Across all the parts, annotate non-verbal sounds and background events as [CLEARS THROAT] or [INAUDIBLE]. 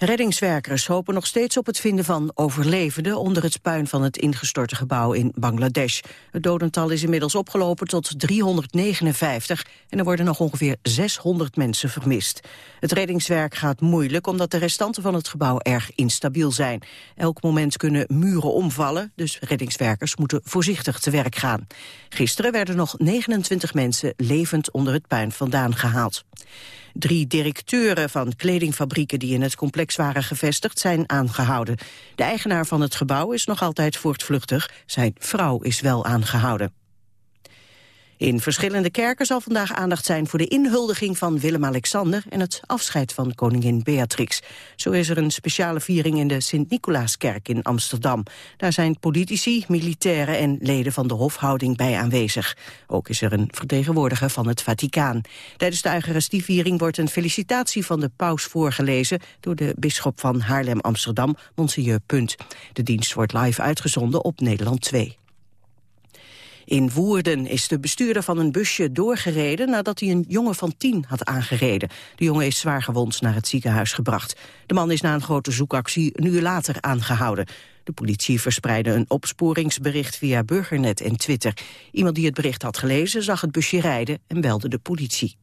Reddingswerkers hopen nog steeds op het vinden van overlevenden onder het puin van het ingestorte gebouw in Bangladesh. Het dodental is inmiddels opgelopen tot 359 en er worden nog ongeveer 600 mensen vermist. Het reddingswerk gaat moeilijk omdat de restanten van het gebouw erg instabiel zijn. Elk moment kunnen muren omvallen, dus reddingswerkers moeten voorzichtig te werk gaan. Gisteren werden nog 29 mensen levend onder het puin vandaan gehaald. Drie directeuren van kledingfabrieken die in het complex waren gevestigd zijn aangehouden. De eigenaar van het gebouw is nog altijd voortvluchtig. Zijn vrouw is wel aangehouden. In verschillende kerken zal vandaag aandacht zijn voor de inhuldiging van Willem-Alexander en het afscheid van koningin Beatrix. Zo is er een speciale viering in de Sint-Nicolaaskerk in Amsterdam. Daar zijn politici, militairen en leden van de hofhouding bij aanwezig. Ook is er een vertegenwoordiger van het Vaticaan. Tijdens de Eucharistieviering wordt een felicitatie van de paus voorgelezen door de bisschop van Haarlem-Amsterdam, Monseigneur Punt. De dienst wordt live uitgezonden op Nederland 2. In Woerden is de bestuurder van een busje doorgereden nadat hij een jongen van tien had aangereden. De jongen is zwaar gewond naar het ziekenhuis gebracht. De man is na een grote zoekactie een uur later aangehouden. De politie verspreidde een opsporingsbericht via Burgernet en Twitter. Iemand die het bericht had gelezen zag het busje rijden en belde de politie.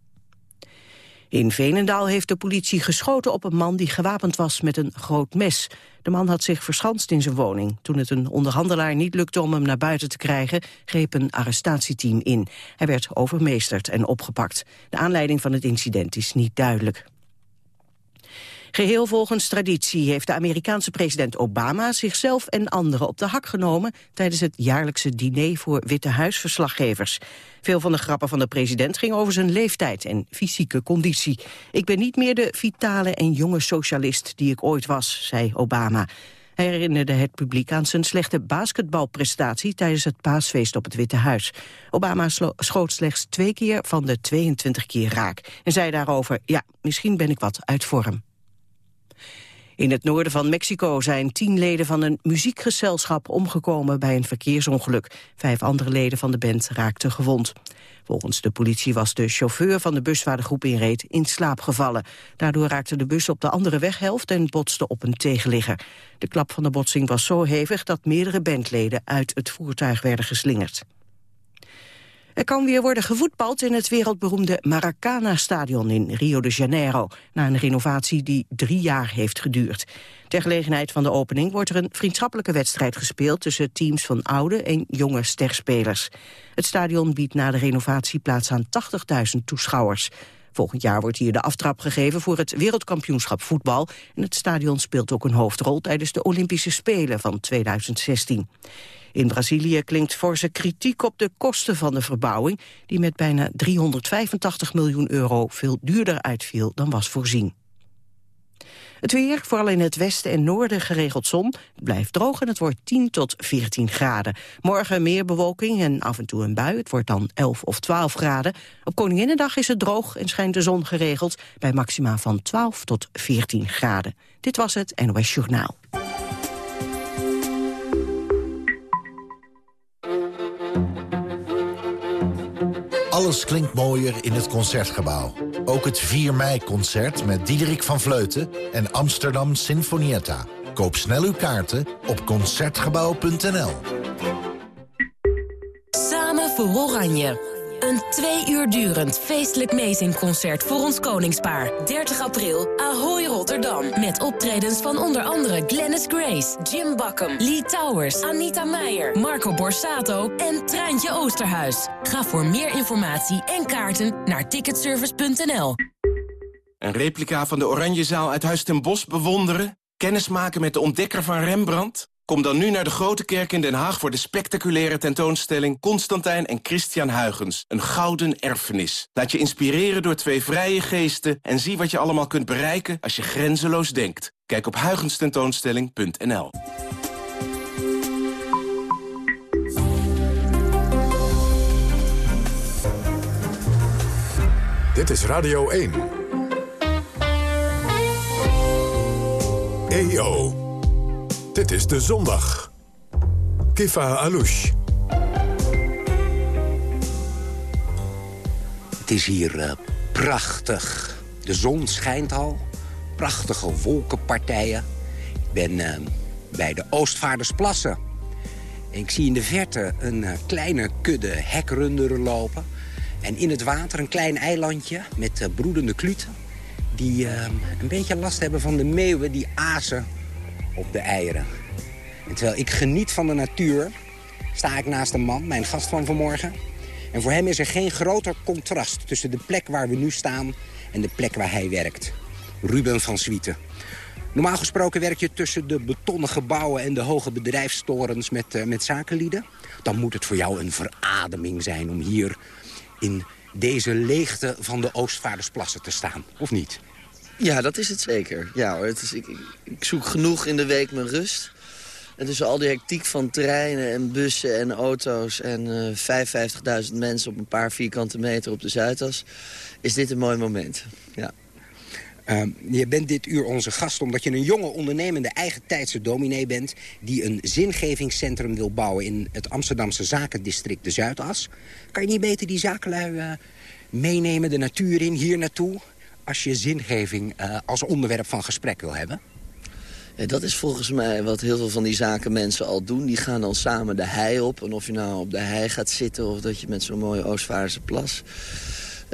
In Venendaal heeft de politie geschoten op een man die gewapend was met een groot mes. De man had zich verschanst in zijn woning. Toen het een onderhandelaar niet lukte om hem naar buiten te krijgen, greep een arrestatieteam in. Hij werd overmeesterd en opgepakt. De aanleiding van het incident is niet duidelijk. Geheel volgens traditie heeft de Amerikaanse president Obama zichzelf en anderen op de hak genomen tijdens het jaarlijkse diner voor Witte Huisverslaggevers. Veel van de grappen van de president gingen over zijn leeftijd en fysieke conditie. Ik ben niet meer de vitale en jonge socialist die ik ooit was, zei Obama. Hij herinnerde het publiek aan zijn slechte basketbalprestatie tijdens het paasfeest op het Witte Huis. Obama schoot slechts twee keer van de 22 keer raak en zei daarover, ja, misschien ben ik wat uit vorm. In het noorden van Mexico zijn tien leden van een muziekgezelschap omgekomen bij een verkeersongeluk. Vijf andere leden van de band raakten gewond. Volgens de politie was de chauffeur van de bus waar de groep inreed in slaap gevallen. Daardoor raakte de bus op de andere weghelft en botste op een tegenligger. De klap van de botsing was zo hevig dat meerdere bandleden uit het voertuig werden geslingerd. Er kan weer worden gevoetbald in het wereldberoemde Maracana-stadion in Rio de Janeiro, na een renovatie die drie jaar heeft geduurd. Ter gelegenheid van de opening wordt er een vriendschappelijke wedstrijd gespeeld tussen teams van oude en jonge sterspelers. Het stadion biedt na de renovatie plaats aan 80.000 toeschouwers. Volgend jaar wordt hier de aftrap gegeven voor het wereldkampioenschap voetbal. En het stadion speelt ook een hoofdrol tijdens de Olympische Spelen van 2016. In Brazilië klinkt forse kritiek op de kosten van de verbouwing... die met bijna 385 miljoen euro veel duurder uitviel dan was voorzien. Het weer, vooral in het westen en noorden geregeld zon. Blijft droog en het wordt 10 tot 14 graden. Morgen meer bewolking en af en toe een bui. Het wordt dan 11 of 12 graden. Op Koninginnedag is het droog en schijnt de zon geregeld... bij maxima van 12 tot 14 graden. Dit was het NOS Journaal. Alles klinkt mooier in het Concertgebouw. Ook het 4 mei-concert met Diederik van Vleuten en Amsterdam Sinfonietta. Koop snel uw kaarten op Concertgebouw.nl. Samen voor Oranje. Een twee uur durend feestelijk meezingconcert voor ons koningspaar. 30 april, Ahoy Rotterdam. Met optredens van onder andere Glennis Grace, Jim Bakken, Lee Towers, Anita Meijer, Marco Borsato en Treintje Oosterhuis. Ga voor meer informatie en kaarten naar ticketservice.nl. Een replica van de Oranjezaal uit Huis ten Bosch bewonderen? Kennismaken met de ontdekker van Rembrandt? Kom dan nu naar de Grote Kerk in Den Haag voor de spectaculaire tentoonstelling Constantijn en Christian Huygens. Een gouden erfenis. Laat je inspireren door twee vrije geesten en zie wat je allemaal kunt bereiken als je grenzeloos denkt. Kijk op huygenstentoonstelling.nl. Dit is Radio 1. EO. Dit is De Zondag. Kifa Alouche. Het is hier uh, Prachtig. De zon schijnt al. Prachtige wolkenpartijen. Ik ben uh, bij de Oostvaardersplassen. En ik zie in de verte een uh, kleine kudde hekrunderen lopen. En in het water een klein eilandje met broedende kluten... die een beetje last hebben van de meeuwen die azen op de eieren. En terwijl ik geniet van de natuur... sta ik naast een man, mijn gast van vanmorgen... En voor hem is er geen groter contrast tussen de plek waar we nu staan... en de plek waar hij werkt. Ruben van Swieten. Normaal gesproken werk je tussen de betonnen gebouwen... en de hoge bedrijfstorens met, uh, met zakenlieden. Dan moet het voor jou een verademing zijn om hier... in deze leegte van de Oostvaardersplassen te staan, of niet? Ja, dat is het zeker. Ja, het is, ik, ik zoek genoeg in de week mijn rust. En tussen al die hectiek van treinen en bussen en auto's... en uh, 55.000 mensen op een paar vierkante meter op de Zuidas... is dit een mooi moment, ja. Uh, je bent dit uur onze gast omdat je een jonge ondernemende eigentijdse dominee bent... die een zingevingscentrum wil bouwen in het Amsterdamse zakendistrict de Zuidas. Kan je niet beter die zakenlui uh, meenemen de natuur in, hier naartoe... als je zingeving uh, als onderwerp van gesprek wil hebben? Dat is volgens mij wat heel veel van die zakenmensen al doen. Die gaan dan samen de hei op. En of je nou op de hei gaat zitten of dat je met zo'n mooie Oostvaarse plas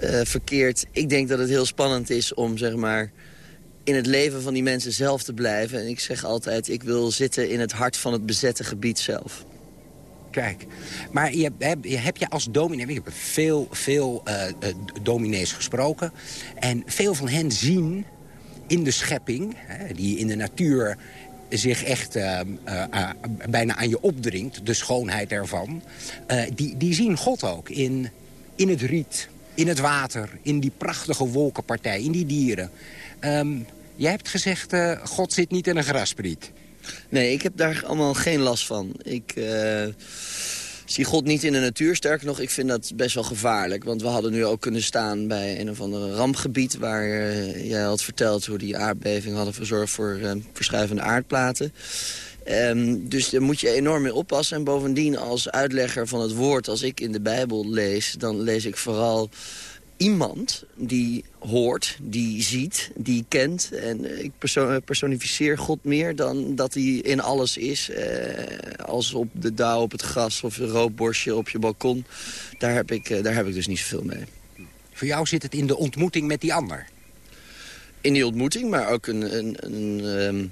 uh, verkeert. Ik denk dat het heel spannend is om zeg maar in het leven van die mensen zelf te blijven. En ik zeg altijd, ik wil zitten in het hart van het bezette gebied zelf. Kijk, maar je, heb, je, heb je als dominee... Ik heb veel, veel uh, dominees gesproken. En veel van hen zien in de schepping, hè, die in de natuur zich echt uh, uh, bijna aan je opdringt, de schoonheid ervan... die, die zien God ook in, in het riet, in het water, in die prachtige wolkenpartij, in die dieren. Um, jij hebt gezegd, God zit niet in een graspriet. Nee, ik heb daar allemaal geen last van. Ik zie God niet in de natuur. Sterker nog, ik vind dat best wel gevaarlijk. Want we hadden nu ook kunnen staan bij een of ander rampgebied... waar uh, jij had verteld hoe die aardbeving hadden verzorgd voor uh, verschuivende aardplaten. Um, dus daar moet je enorm mee oppassen. En bovendien als uitlegger van het woord, als ik in de Bijbel lees... dan lees ik vooral iemand die hoort, die ziet, die kent. En ik perso personificeer God meer dan dat hij in alles is. Eh, als op de dauw op het gras of een roodborstje op je balkon. Daar heb, ik, eh, daar heb ik dus niet zoveel mee. Voor jou zit het in de ontmoeting met die ander? In die ontmoeting, maar ook een... een, een um, uh,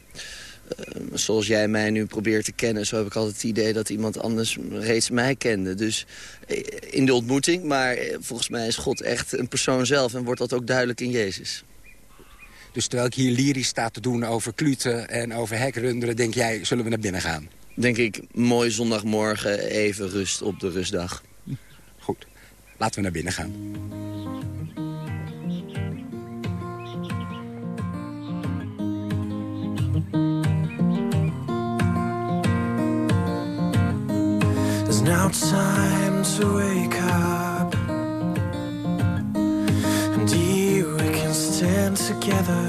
zoals jij mij nu probeert te kennen... zo heb ik altijd het idee dat iemand anders reeds mij kende. Dus uh, in de ontmoeting, maar uh, volgens mij is God echt een persoon zelf... en wordt dat ook duidelijk in Jezus. Dus terwijl ik hier lyrisch sta te doen over kluten en over hekrunderen... denk jij, zullen we naar binnen gaan? Denk ik, mooi zondagmorgen, even rust op de rustdag. Goed, laten we naar binnen gaan. Now time to wake up. And you we can stand together.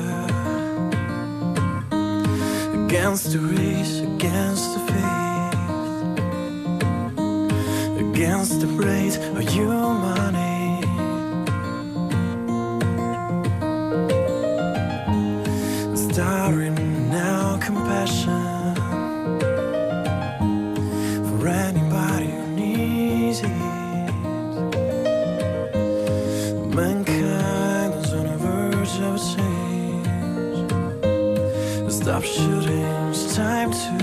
Against the race, against the faith. Against the braid of humanity Starring now compassion Stop shooting, it's time to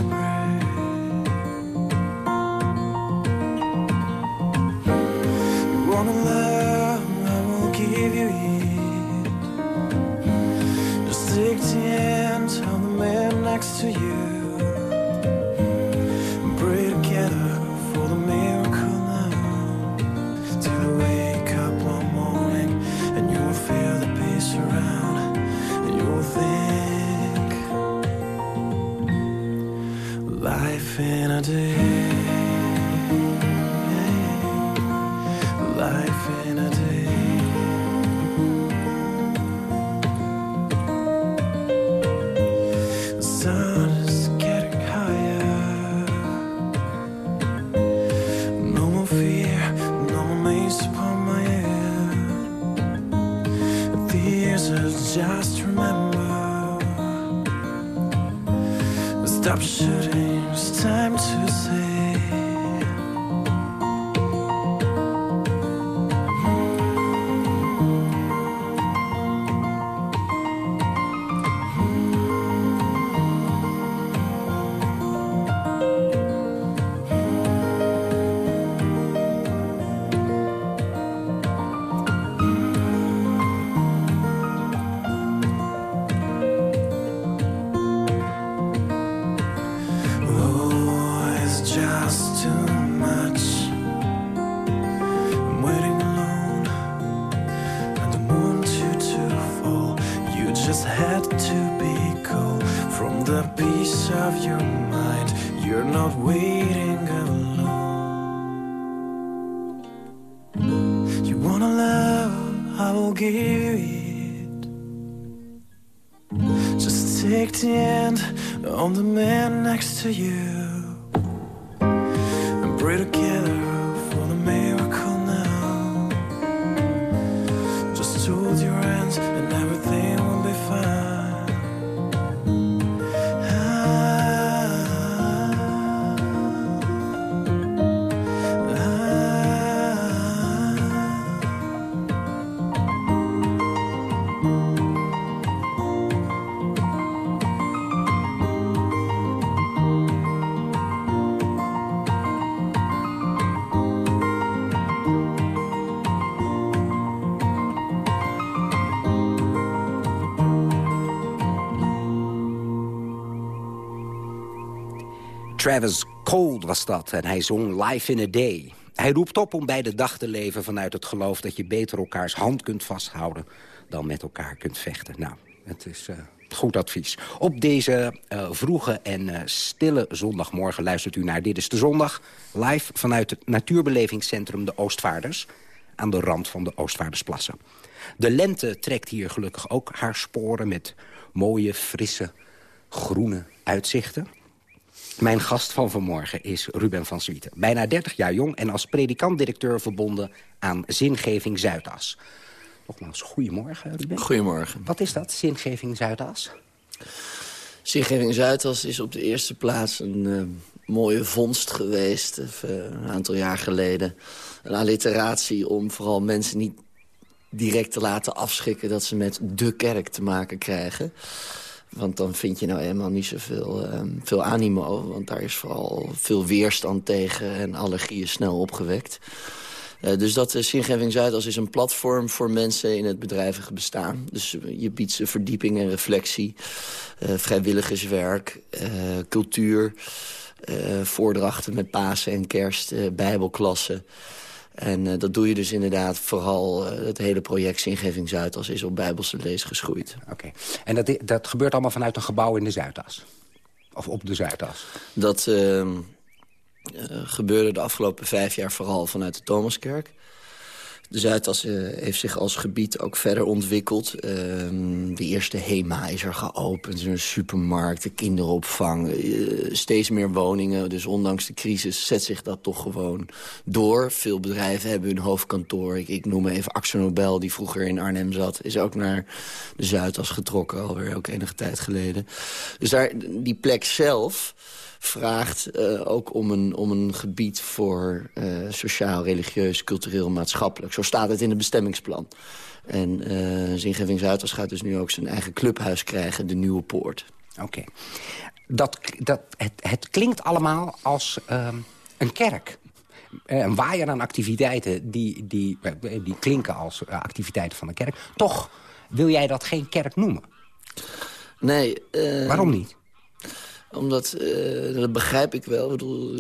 Travis Cole was dat en hij zong Life in a Day. Hij roept op om bij de dag te leven vanuit het geloof... dat je beter elkaars hand kunt vasthouden dan met elkaar kunt vechten. Nou, het is eh, goed advies. Op deze eh, vroege en eh, stille zondagmorgen luistert u naar Dit is de Zondag... live vanuit het natuurbelevingscentrum De Oostvaarders... aan de rand van de Oostvaardersplassen. De lente trekt hier gelukkig ook haar sporen... met mooie, frisse, groene uitzichten. Mijn gast van vanmorgen is Ruben van Swieten. Bijna 30 jaar jong en als predikant-directeur verbonden aan Zingeving Zuidas. Nogmaals, goedemorgen Ruben. Goedemorgen. Wat is dat, Zingeving Zuidas? Zingeving Zuidas is op de eerste plaats een eh, mooie vondst geweest. eh, een aantal jaar geleden. Een alliteratie om vooral mensen niet direct te laten afschrikken... dat ze met de kerk te maken krijgen. Want dan vind je nou helemaal niet zoveel uh, veel animo. Want daar is vooral veel weerstand tegen en allergieën snel opgewekt. Uh, dus dat uh, Zingeving Zuidas is een platform voor mensen in het bedrijvige bestaan. Dus je biedt ze verdieping en reflectie, vrijwilligerswerk, cultuur... voordrachten met Pasen en kerst, bijbelklassen... En uh, dat doe je dus inderdaad vooral... Uh, het hele project Zingeving Zuidas is op Bijbelse lees geschroeid. Oké. Okay. En dat, dat gebeurt allemaal vanuit een gebouw in de Zuidas? Of op de Zuidas? Dat uh, gebeurde de afgelopen vijf jaar vooral vanuit de Thomaskerk. De Zuidas heeft zich als gebied ook verder ontwikkeld. Ehm, de eerste HEMA is er geopend, een supermarkt, de kinderopvang. steeds meer woningen, dus ondanks de crisis zet zich dat toch gewoon door. Veel bedrijven hebben hun hoofdkantoor. Ik, ik noem even Axel die vroeger in Arnhem zat... is ook naar de Zuidas getrokken, alweer ook enige tijd geleden. Dus daar, die plek zelf vraagt uh, ook om een, om een gebied voor uh, sociaal, religieus, cultureel, maatschappelijk. Zo staat het in het bestemmingsplan. En uh, Zingeving Zuidas gaat dus nu ook zijn eigen clubhuis krijgen, de Nieuwe Poort. Oké. Okay. Dat, dat, het, het klinkt allemaal als uh, een kerk. Een waaier aan activiteiten die, die, die klinken als activiteiten van een kerk. Toch wil jij dat geen kerk noemen? Nee. Waarom niet? Omdat, uh, dat begrijp ik wel. Ik, bedoel,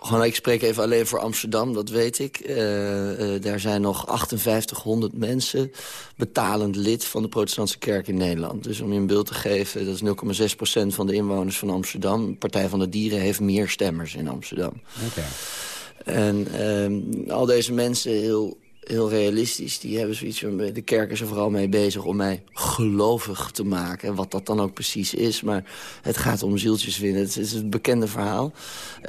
gewoon, ik spreek even alleen voor Amsterdam, dat weet ik. Uh, uh, daar zijn nog 5800 mensen betalend lid van de protestantse kerk in Nederland. Dus om je een beeld te geven, dat is 0,6% van de inwoners van Amsterdam. Partij van de Dieren heeft meer stemmers in Amsterdam. Okay. En al deze mensen, heel heel realistisch. Die hebben zoiets van, de kerk is er vooral mee bezig om mij gelovig te maken. Wat dat dan ook precies is. Maar het gaat om zieltjes winnen. Het is het bekende verhaal.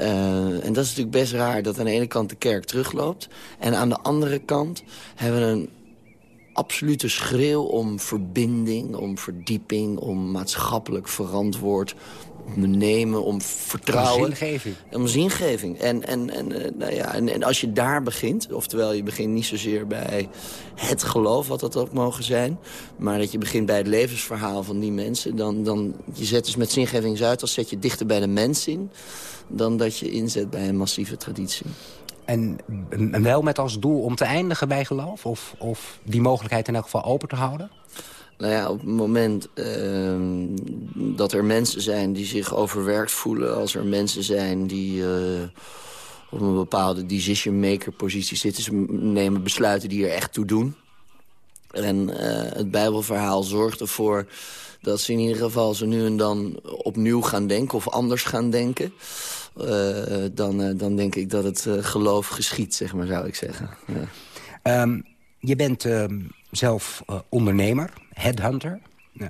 Uh, en dat is natuurlijk best raar dat aan de ene kant de kerk terugloopt. En aan de andere kant hebben we een absolute schreeuw om verbinding, om verdieping... om maatschappelijk verantwoord nemen, om vertrouwen. Om zingeving. Om zingeving. En, en, en, eh, nou ja, en, en als je daar begint, oftewel je begint niet zozeer bij het geloof, wat dat ook mogen zijn... maar dat je begint bij het levensverhaal van die mensen... dan, dan je zet dus met zingeving Zuid, als zet je dichter bij de mens in... dan dat je inzet bij een massieve traditie. En wel met als doel om te eindigen bij geloof? Of, of die mogelijkheid in elk geval open te houden? Nou ja, op het moment uh, dat er mensen zijn die zich overwerkt voelen... als er mensen zijn die uh, op een bepaalde decision-maker positie zitten... ze nemen besluiten die er echt toe doen. En uh, het Bijbelverhaal zorgt ervoor dat ze in ieder geval zo nu en dan opnieuw gaan denken... of anders gaan denken. Uh, dan, dan denk ik dat het geloof geschiet, zeg maar, zou ik zeggen. Ja. Um, je bent ehm, zelf ondernemer headhunter.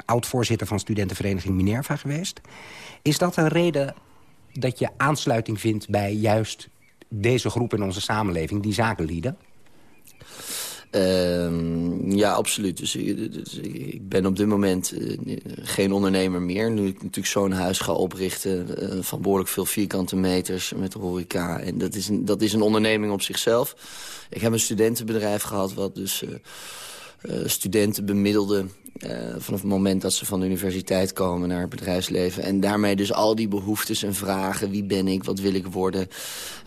Oud-voorzitter van studentenvereniging Minerva geweest. Is dat een reden dat je aansluiting vindt bij juist deze groep in onze samenleving, die zakenlieden? Uh, ja, absoluut. Dus, dus, ik ben op dit moment uh, geen ondernemer meer. Nu ik natuurlijk zo'n huis ga oprichten uh, van behoorlijk veel vierkante meters met horeca. En dat is, een, dat is een onderneming op zichzelf. Ik heb een studentenbedrijf gehad wat dus uh, studenten bemiddelde... Uh, vanaf het moment dat ze van de universiteit komen naar het bedrijfsleven. En daarmee dus al die behoeftes en vragen. Wie ben ik? Wat wil ik worden?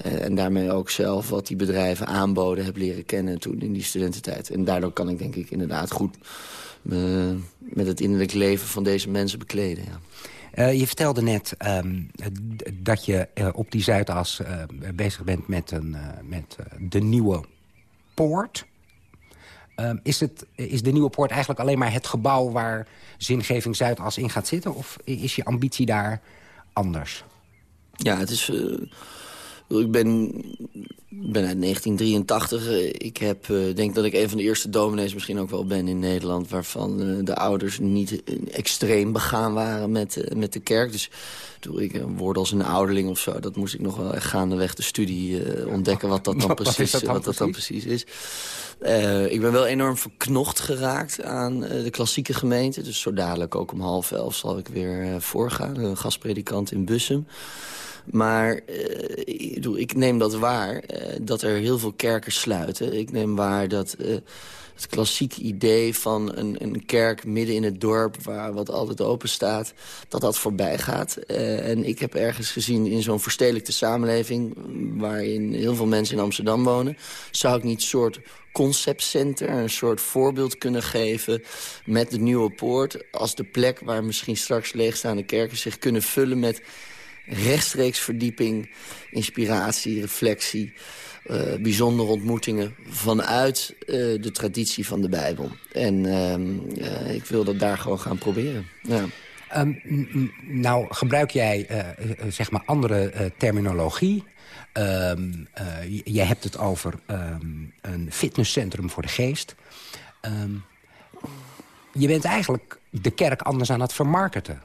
Uh, en daarmee ook zelf wat die bedrijven aanboden heb leren kennen toen in die studententijd. En daardoor kan ik denk ik inderdaad goed uh, met het innerlijk leven van deze mensen bekleden. Ja. je vertelde net um, dat je op die Zuidas bezig bent met, een, met de nieuwe poort... Um, is, het, is de Nieuwe Poort eigenlijk alleen maar het gebouw... waar Zingeving Zuidas in gaat zitten? Of is je ambitie daar anders? Ja, het is... Uh, ik ben, ben uit 1983. Ik heb, uh, denk dat ik een van de eerste dominees misschien ook wel ben in Nederland... waarvan uh, de ouders niet extreem begaan waren met, met de kerk. Dus toen ik een woord als een ouderling of zo... dat moest ik nog wel echt gaandeweg de studie ontdekken... wat dat dan, [LAUGHS] precies, dat dan, wat dat dan precies is. Ik ben wel enorm verknocht geraakt aan de klassieke gemeente. Dus zo dadelijk ook om half elf zal ik weer voorgaan. Een gastpredikant in Bussum. Maar ik, ik, neem dat waar, dat er heel veel kerken sluiten. Ik neem waar dat het klassieke idee van een, een, kerk midden in het dorp... waar wat altijd open staat, dat dat voorbij gaat. En ik heb ergens gezien in zo'n verstedelijkte samenleving... waarin heel veel mensen in Amsterdam wonen... zou ik niet een soort conceptcenter, een soort voorbeeld kunnen geven... met de Nieuwe Poort als de plek waar misschien straks leegstaande kerken... zich kunnen vullen met rechtstreeks verdieping, inspiratie, reflectie... Uh, bijzondere ontmoetingen vanuit uh, de traditie van de Bijbel. En uh, ik wil dat daar gewoon gaan proberen. Ja. Um, nou, gebruik jij zeg maar andere terminologie? Um, je hebt het over een fitnesscentrum voor de geest. je bent eigenlijk de kerk anders aan het vermarkten.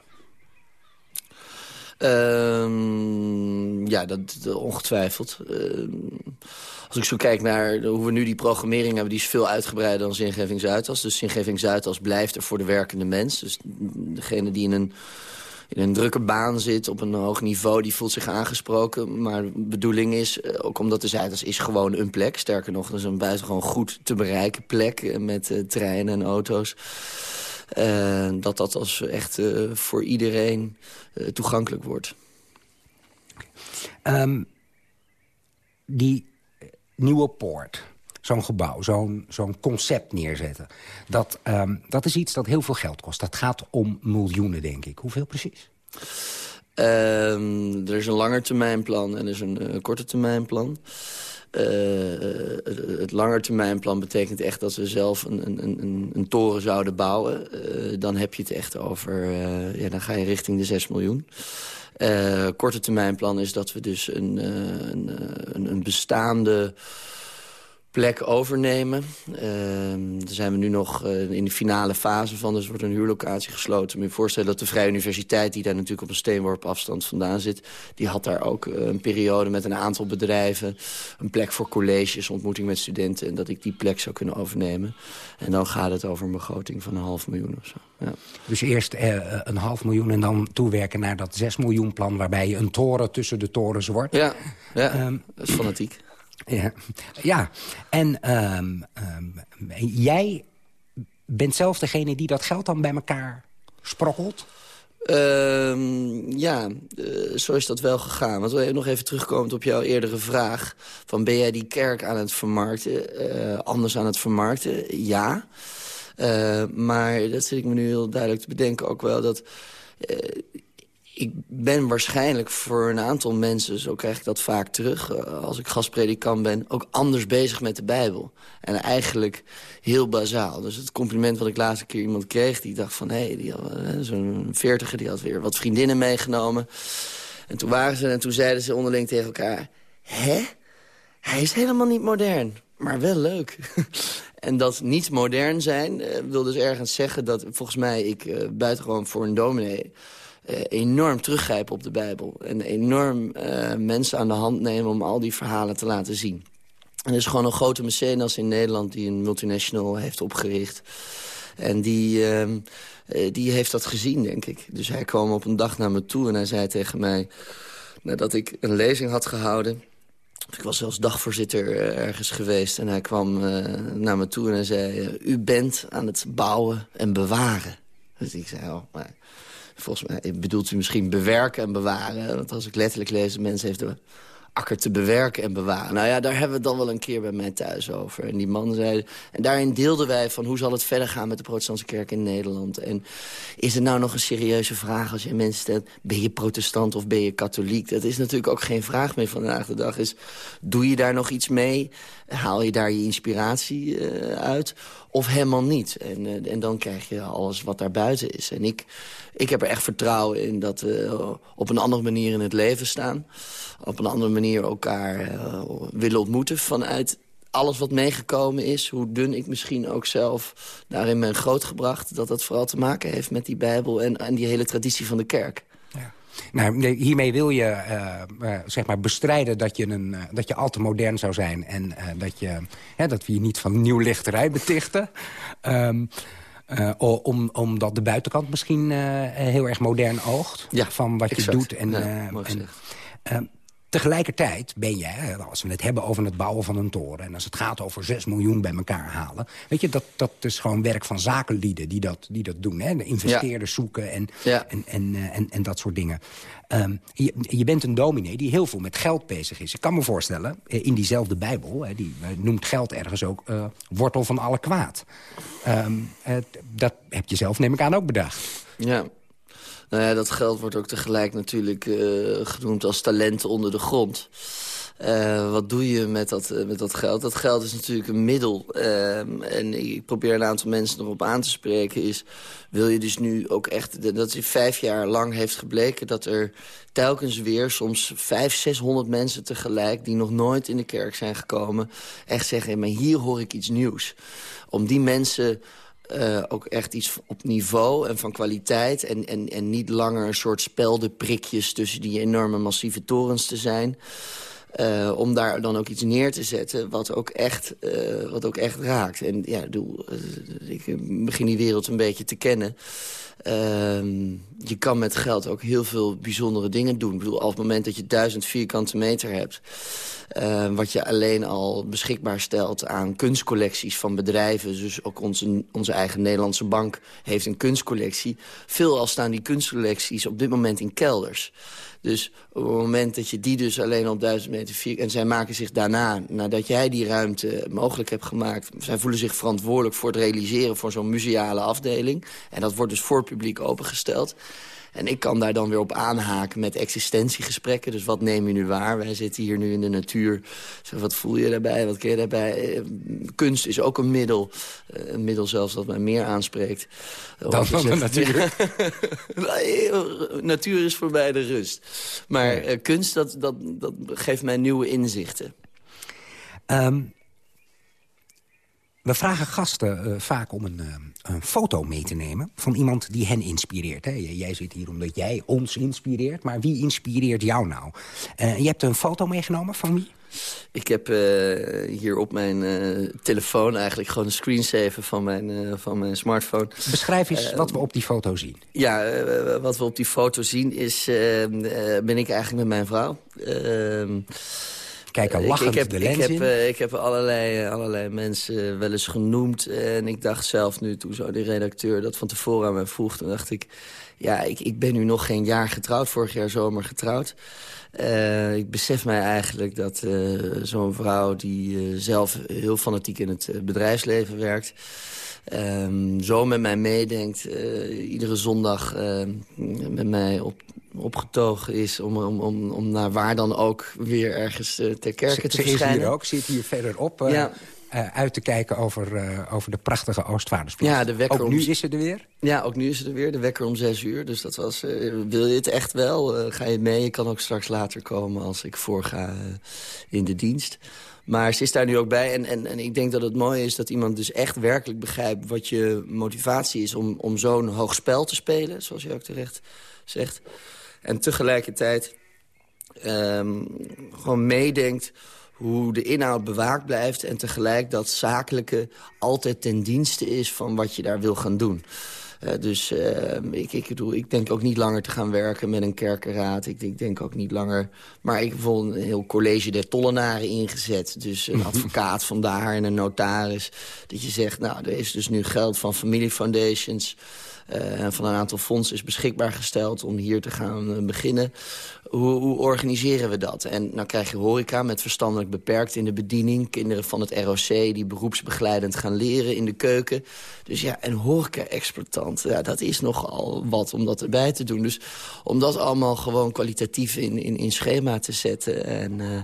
Um, ja, dat, ongetwijfeld. Uh, als ik zo kijk naar hoe we nu die programmering hebben... die is veel uitgebreider dan Zingeving Zuidas. Dus Zingeving Zuidas blijft er voor de werkende mens. Dus degene die in een, in een drukke baan zit op een hoog niveau... die voelt zich aangesproken. Maar de bedoeling is, eh, ook omdat de Zuidas is gewoon een plek. Sterker nog, dat is een buitengewoon goed te bereiken plek... Eh, met uh, treinen en auto's. Uh, dat dat als echt uh, voor iedereen uh, toegankelijk wordt. Um, die nieuwe poort, zo'n gebouw, zo'n zo'n concept neerzetten... Dat, um, dat is iets dat heel veel geld kost. Dat gaat om miljoenen, denk ik. Hoeveel precies? Um, er is een langetermijnplan en er is een korte termijnplan. Uh, het, het langetermijnplan betekent echt dat we zelf een, een, een, een toren zouden bouwen. Uh, dan heb je het echt over, ja, dan ga je richting de 6 miljoen. korte termijnplan is dat we dus een, een, een bestaande plek overnemen. Uh, daar zijn we nu nog uh, in de finale fase van. Dus er wordt een huurlocatie gesloten. Moet je voorstellen dat de Vrije Universiteit... die daar natuurlijk op een steenworp afstand vandaan zit... die had daar ook uh, een periode met een aantal bedrijven... een plek voor colleges, ontmoeting met studenten... en dat ik die plek zou kunnen overnemen. En dan gaat het over een begroting van een half miljoen of zo. Ja. Dus eerst een half miljoen en dan toewerken naar dat zes miljoen plan... waarbij je een toren tussen de torens wordt. Ja, ja um, dat is fanatiek. Ja, ja. en um, um, jij bent zelf degene die dat geld dan bij elkaar sprokkelt? Um, ja, uh, zo is dat wel gegaan. Want we nog even terugkomen op jouw eerdere vraag... van ben jij die kerk aan het vermarkten, uh, anders aan het vermarkten? Ja. Uh, maar dat zit ik me nu heel duidelijk te bedenken ook wel... dat ik ben waarschijnlijk voor een aantal mensen, zo krijg ik dat vaak terug... Eh, als ik gastpredikant ben, ook anders bezig met de Bijbel. En eigenlijk heel bazaal. Dus het compliment wat ik laatste keer iemand kreeg... die dacht van, hé, hey, zo'n veertiger die had weer wat vriendinnen meegenomen. En toen waren ze en toen zeiden ze onderling tegen elkaar... hè? Hij is helemaal niet modern, maar wel leuk. [LAUGHS] En dat niet modern zijn uh, wil dus ergens zeggen dat volgens mij ik uh, buitengewoon voor een dominee enorm teruggrijpen op de Bijbel. En enorm uh, mensen aan de hand nemen om al die verhalen te laten zien. En er is gewoon een grote mecenas in Nederland die een multinational heeft opgericht. En die, uh, die heeft dat gezien, denk ik. Dus hij kwam op een dag naar me toe en hij zei tegen mij... nadat ik een lezing had gehouden... Ik was zelfs dagvoorzitter ergens geweest. En hij kwam naar me toe en hij zei... u bent aan het bouwen en bewaren. Dus ik zei, oh, maar Volgens mij bedoelt u misschien bewerken en bewaren. Want als ik letterlijk lees, mensen heeft de akker te bewerken en bewaren. Nou ja, daar hebben we het dan wel een keer bij mij thuis over. En die man zei... En daarin deelden wij van hoe zal het verder gaan met de protestantse kerk in Nederland. En is het nou nog een serieuze vraag als je mensen stelt... ben je protestant of ben je katholiek? Dat is natuurlijk ook geen vraag meer vandaag de dag. Is, doe je daar nog iets mee? Haal je daar je inspiratie uh, uit? Of helemaal niet. En, uh, en dan krijg je alles wat daar buiten is. En ik, ik heb er echt vertrouwen in dat we uh, op een andere manier in het leven staan. Op een andere manier elkaar uh, willen ontmoeten vanuit alles wat meegekomen is, hoe dun ik misschien ook zelf daarin ben grootgebracht... dat dat vooral te maken heeft met die Bijbel en, en die hele traditie van de kerk. Ja. Nou, hiermee wil je uh, uh, zeg maar bestrijden dat je, een, uh, dat je al te modern zou zijn... en dat, je, dat we je niet van nieuw lichterij betichten... Um, om, omdat de buitenkant misschien heel erg modern oogt... Ja, van wat exact. je doet. En, ja, en Tegelijkertijd ben je, als we het hebben over het bouwen van een toren... en als het gaat over 6 miljoen bij elkaar halen... weet je, dat, dat is gewoon werk van zakenlieden die dat, die dat doen. Hè? De investeerders ja. zoeken en, ja. en, en, en, en, dat soort dingen. Um, je, je, bent een dominee die heel veel met geld bezig is. Ik kan me voorstellen, in diezelfde Bijbel... Hè, die noemt geld ergens ook uh, wortel van alle kwaad. Um, uh, dat heb je zelf, neem ik aan, ook bedacht. Ja. Nou ja, dat geld wordt ook tegelijk natuurlijk uh, genoemd als talenten onder de grond. Uh, wat doe je met dat, uh, met dat geld? Dat geld is natuurlijk een middel. Uh, en ik probeer een aantal mensen erop aan te spreken. Is, wil je dus nu ook echt... Dat is vijf jaar lang heeft gebleken dat er telkens weer... soms vijf, zeshonderd mensen tegelijk... die nog nooit in de kerk zijn gekomen... echt zeggen, maar hier hoor ik iets nieuws. Om die mensen uh, ook echt iets op niveau en van kwaliteit... En, en, en niet langer een soort speldenprikjes tussen die enorme massieve torens te zijn... Uh, om daar dan ook iets neer te zetten wat ook echt, uh, wat ook echt raakt. En ja, doe, ik begin die wereld een beetje te kennen. Uh, je kan met geld ook heel veel bijzondere dingen doen. Ik bedoel, op het moment dat je duizend vierkante meter hebt... Uh, wat je alleen al beschikbaar stelt aan kunstcollecties van bedrijven... dus ook onze, onze eigen Nederlandse bank heeft een kunstcollectie. Veelal staan die kunstcollecties op dit moment in kelders. Dus op het moment dat je die dus alleen op duizend meter vier... en zij maken zich daarna, nadat jij die ruimte mogelijk hebt gemaakt... zij voelen zich verantwoordelijk voor het realiseren van zo'n museale afdeling. En dat wordt dus voor publiek opengesteld. En ik kan daar dan weer op aanhaken met existentiegesprekken. Dus wat neem je nu waar? Wij zitten hier nu in de natuur. Zeg, wat voel je daarbij? Wat kun je daarbij? Kunst is ook een middel. Een middel zelfs dat mij meer aanspreekt. Dan van de natuur. [LAUGHS] natuur is voor mij de rust. Maar kunst, dat, dat, dat geeft mij nieuwe inzichten. Um, We vragen gasten uh, vaak om een, uh, een, foto mee te nemen van iemand die hen inspireert. Hè? Jij zit hier omdat jij ons inspireert, maar wie inspireert jou nou? Uh, je hebt een foto meegenomen van wie? Ik heb hier op mijn telefoon eigenlijk gewoon een screensaver van mijn, van mijn smartphone. Beschrijf eens wat we op die foto zien. Ja, wat we op die foto zien is, ben ik eigenlijk met mijn vrouw. Ehm, kijken lachend ik, ik heb, de lens ik heb, in. Uh, ik heb allerlei, allerlei mensen wel eens genoemd. En ik dacht zelf nu, toen zo de redacteur dat van tevoren aan mij vroeg... toen dacht ik, ja, ik, ik ben nu nog geen jaar getrouwd. Vorig jaar zomer getrouwd. Uh, ik besef mij eigenlijk dat uh, zo'n vrouw die zelf heel fanatiek in het bedrijfsleven werkt... Um, zo met mij meedenkt, iedere zondag met mij op, opgetogen is... Om, om, om, om naar waar dan ook weer ergens uh, ter kerke te verschijnen. Hier ook, zit hier verderop uh, ja. uh, uit te kijken over, over de prachtige Oostvaardersplaats. Ja, de wekker ook om... nu is ze er weer? Ja, ook nu is ze er weer. De wekker om zes uur. Dus dat was, wil je het echt wel? ga je mee? Je kan ook straks later komen als ik voorga in de dienst. Maar ze is daar nu ook bij. En, en, en ik denk dat het mooie is dat iemand dus echt werkelijk begrijpt... wat je motivatie is om, om zo'n hoog spel te spelen. Zoals je ook terecht zegt. En tegelijkertijd um, gewoon meedenkt hoe de inhoud bewaakt blijft... en tegelijk dat zakelijke altijd ten dienste is van wat je daar wil gaan doen. Uh, dus uh, ik, ik, bedoel, ik denk ook niet langer te gaan werken met een kerkenraad. Ik, ik denk ook niet langer... Maar ik heb bijvoorbeeld een heel college der tollenaren ingezet. Dus een [LAUGHS] advocaat vandaar en een notaris. Dat je zegt, nou, er is dus nu geld van familiefoundations... Uh, van een aantal fondsen is beschikbaar gesteld om hier te gaan uh, beginnen. Hoe, hoe, organiseren we dat? En dan krijg je horeca met verstandelijk beperkt in de bediening. Kinderen van het ROC die beroepsbegeleidend gaan leren in de keuken. Dus ja, een horeca-exploitant, ja, dat is nogal wat om dat erbij te doen. Dus om dat allemaal gewoon kwalitatief in, in, in schema te zetten... en uh,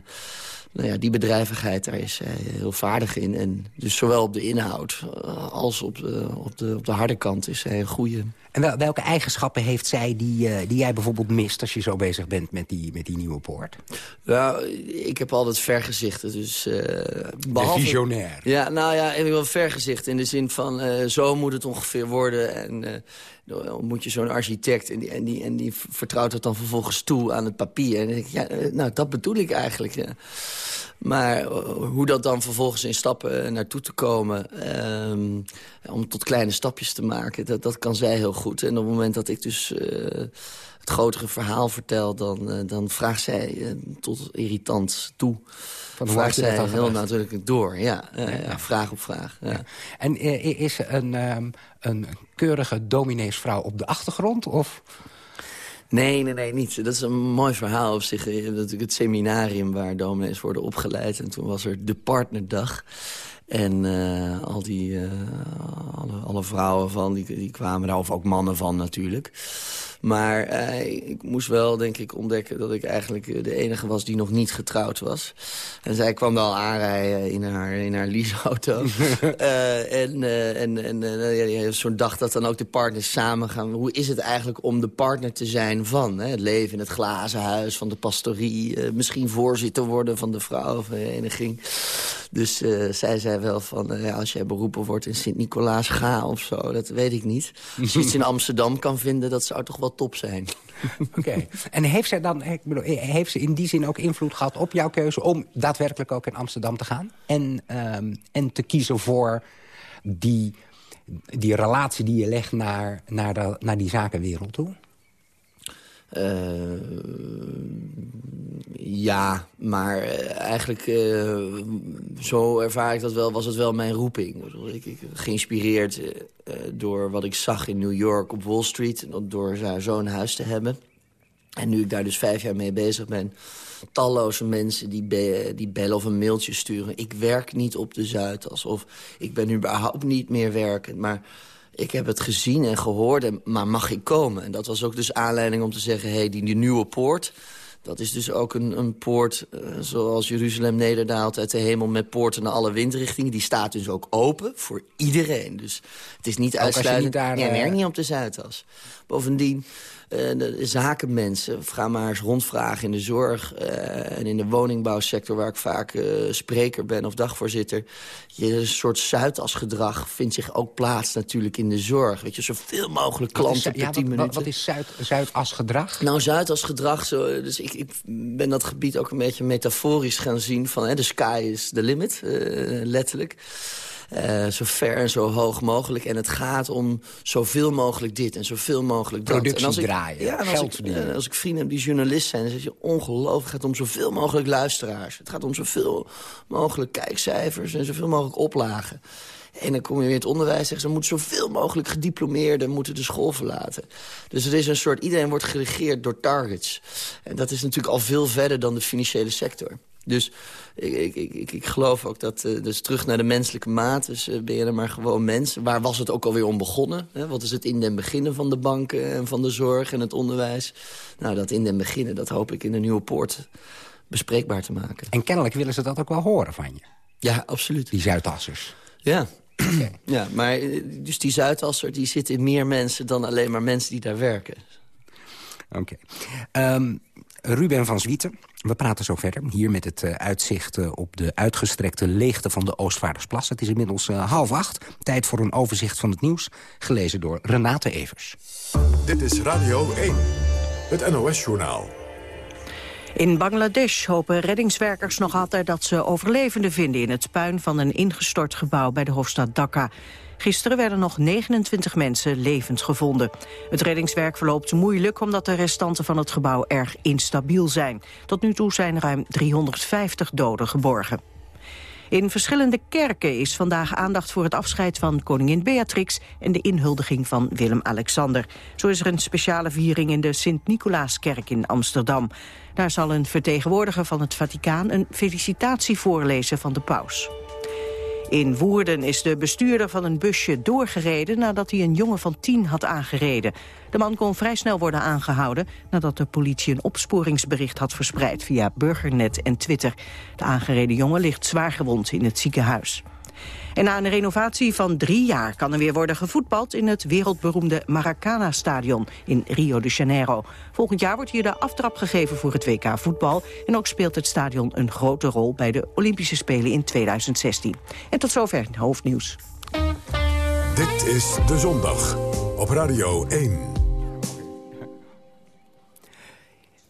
nou ja, die bedrijvigheid, daar is hij heel vaardig in. En dus zowel op de inhoud als op de, op de, op de harde kant is hij een goede. En wel, welke eigenschappen heeft zij die, uh, die jij bijvoorbeeld mist... als je zo bezig bent met die, met die nieuwe poort? Nou, ik heb altijd vergezichten, dus... Uh, behalve, visionair. Ja, nou ja, ik wel vergezicht in de zin van... Uh, zo moet het ongeveer worden en dan moet je zo'n architect... En die, en, die, en die vertrouwt het dan vervolgens toe aan het papier. En dan denk ik, ja, nou, dat bedoel ik eigenlijk, ja. Maar hoe dat dan vervolgens in stappen naartoe te komen... Um, om tot kleine stapjes te maken, dat, dat kan zij heel goed. En op het moment dat ik dus uh, het grotere verhaal vertel... dan, dan vraagt zij tot irritant toe. Van vraagt zij heel natuurlijk door, ja, ja, ja. Vraag op vraag. Ja. En is ze een, um, een keurige domineesvrouw op de achtergrond? Of... Nee, nee, nee, niet. Dat is een mooi verhaal op zich. Natuurlijk het seminarium waar dominees worden opgeleid. En toen was er de partnerdag. En uh, al die, uh, alle, alle, vrouwen van, die, die kwamen daar, of ook mannen van natuurlijk. Maar uh, ik moest wel, denk ik, ontdekken dat ik eigenlijk de enige was die nog niet getrouwd was. En zij kwam wel aanrijden in haar, in haar leaseauto. [LAUGHS] uh, en en, en uh, zo'n dag dat dan ook de partners samen gaan. Hoe is het eigenlijk om de partner te zijn van? Hè? Het leven in het glazen huis, van de pastorie. misschien voorzitter worden van de vrouwenvereniging. Dus zij zei wel van, ja, als jij beroepen wordt in Sint-Nicolaas, ga of zo. Dat weet ik niet. Als je iets in [LAUGHS] Amsterdam kan vinden, dat zou toch wel top zijn. [LAUGHS] Oké. En heeft zij dan, ik bedoel, heeft ze in die zin ook invloed gehad op jouw keuze... om daadwerkelijk ook in Amsterdam te gaan? En, um, en te kiezen voor die, die relatie die je legt naar, naar, de, naar die zakenwereld toe? Uh, ja, maar uh, eigenlijk uh, zo ervaar ik dat wel, was het wel mijn roeping. Ik, ik geïnspireerd door wat ik zag in New York op Wall Street... door zo'n huis te hebben. En nu ik daar dus vijf jaar mee bezig ben... talloze mensen die, die bellen of een mailtje sturen. Ik werk niet op de Zuid, alsof ik ben überhaupt niet meer werkend. Maar ik heb het gezien en gehoord, en, maar mag ik komen? En dat was ook dus aanleiding om te zeggen... hé, hey, die, die nieuwe poort, Dat is dus ook een, een poort uh, zoals Jeruzalem nederdaalt uit de hemel... met poorten naar alle windrichtingen. Die staat dus ook open voor iedereen. Dus het is niet uitsluitend... Daar, ja, werkt uh... niet op de Zuidas. Bovendien, de zakenmensen, ga maar eens rondvragen in de zorg... en in de woningbouwsector, waar ik vaak spreker ben of dagvoorzitter. Je, een soort Zuidasgedrag vindt zich ook plaats natuurlijk in de zorg. Weet je, zoveel mogelijk klanten per ja, 10 wat, minuten. Wat is Zuid, Zuidasgedrag? Nou, Zuidasgedrag, zo, dus ik, ik, ben dat gebied ook een beetje metaforisch gaan zien... van de sky is the limit, letterlijk. Uh, zo ver en zo hoog mogelijk. En het gaat om zoveel mogelijk dit en zoveel mogelijk dat. Productie en als ik, draaien, ja, en als geld ik, verdienen. uh, als ik vrienden heb die journalist zijn, dan zeg je ongelooflijk. Het gaat om zoveel mogelijk luisteraars. Het gaat om zoveel mogelijk kijkcijfers en zoveel mogelijk oplagen. En dan kom je weer in het onderwijs en zeggen ze... moeten zoveel mogelijk gediplomeerden moeten de school verlaten. Dus er is een soort... iedereen wordt geregeerd door targets. En dat is natuurlijk al veel verder dan de financiële sector. Dus ik, ik, ik, ik geloof ook dat... Uh, dus terug naar de menselijke maat. Dus uh, ben je er maar gewoon mens. Waar was het ook alweer om begonnen? Hè? Wat is het in den beginnen van de banken en van de zorg en het onderwijs? Nou, dat in den beginnen, dat hoop ik in de nieuwe poort bespreekbaar te maken. En kennelijk willen ze dat ook wel horen van je. Ja, absoluut. Die Zuidassers. Ja. Okay. [CLEARS THROAT] Ja, maar dus die Zuidasser die zit in meer mensen dan alleen maar mensen die daar werken. Oké. Okay. Um, Ruben van Zwieten, we praten zo verder. Hier met het uh, uitzicht uh, op de uitgestrekte leegte van de Oostvaardersplas. Het is inmiddels uh, half acht. Tijd voor een overzicht van het nieuws. Gelezen door Renate Evers. Dit is Radio 1, het NOS-journaal. In Bangladesh hopen reddingswerkers nog altijd dat ze overlevenden vinden... in het puin van een ingestort gebouw bij de hoofdstad Dhaka. Gisteren werden nog 29 mensen levend gevonden. Het reddingswerk verloopt moeilijk omdat de restanten van het gebouw erg instabiel zijn. Tot nu toe zijn ruim 350 doden geborgen. In verschillende kerken is vandaag aandacht voor het afscheid van koningin Beatrix en de inhuldiging van Willem-Alexander. Zo is er een speciale viering in de Sint-Nicolaaskerk in Amsterdam. Daar zal een vertegenwoordiger van het Vaticaan een felicitatie voorlezen van de paus. In Woerden is de bestuurder van een busje doorgereden nadat hij een jongen van tien had aangereden. De man kon vrij snel worden aangehouden nadat de politie een opsporingsbericht had verspreid via Burgernet en Twitter. De aangereden jongen ligt zwaargewond in het ziekenhuis. En na een renovatie van drie jaar kan er weer worden gevoetbald in het wereldberoemde Maracana-stadion in Rio de Janeiro. Volgend jaar wordt hier de aftrap gegeven voor het WK voetbal. En ook speelt het stadion een grote rol bij de Olympische Spelen in 2016. En tot zover het hoofdnieuws. Dit is De Zondag op Radio 1.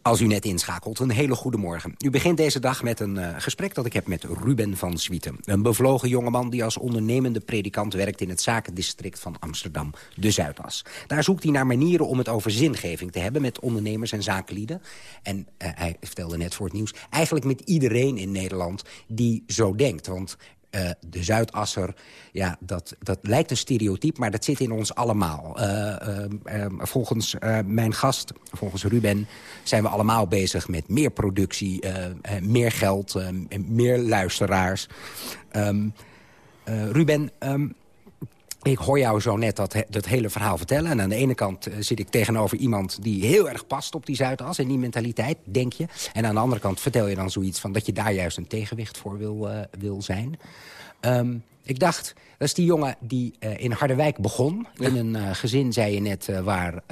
Als u net inschakelt, een hele goede morgen. U begint deze dag met een uh, gesprek dat ik heb met Ruben van Zwieten. Een bevlogen jongeman die als ondernemende predikant werkt... in het zakendistrict van Amsterdam, de Zuidas. Daar zoekt hij naar manieren om het over zingeving te hebben... met ondernemers en zakenlieden. En uh, hij vertelde net voor het nieuws... eigenlijk met iedereen in Nederland die zo denkt. Want uh, de Zuidasser, ja, dat, dat lijkt een stereotype, maar dat zit in ons allemaal. Uh, uh, volgens mijn gast, volgens Ruben, zijn we allemaal bezig met meer productie, meer geld, meer luisteraars. Um, Ruben, um, ik hoor jou zo net dat, dat hele verhaal vertellen. En aan de ene kant uh, zit ik tegenover iemand die heel erg past op die Zuidas... en die mentaliteit, denk je. En aan de andere kant vertel je dan zoiets van... dat je daar juist een tegenwicht voor wil, uh, wil zijn. Um, ik dacht, dat is die jongen die uh, in Harderwijk begon. Ja. In een gezin, zei je net, waar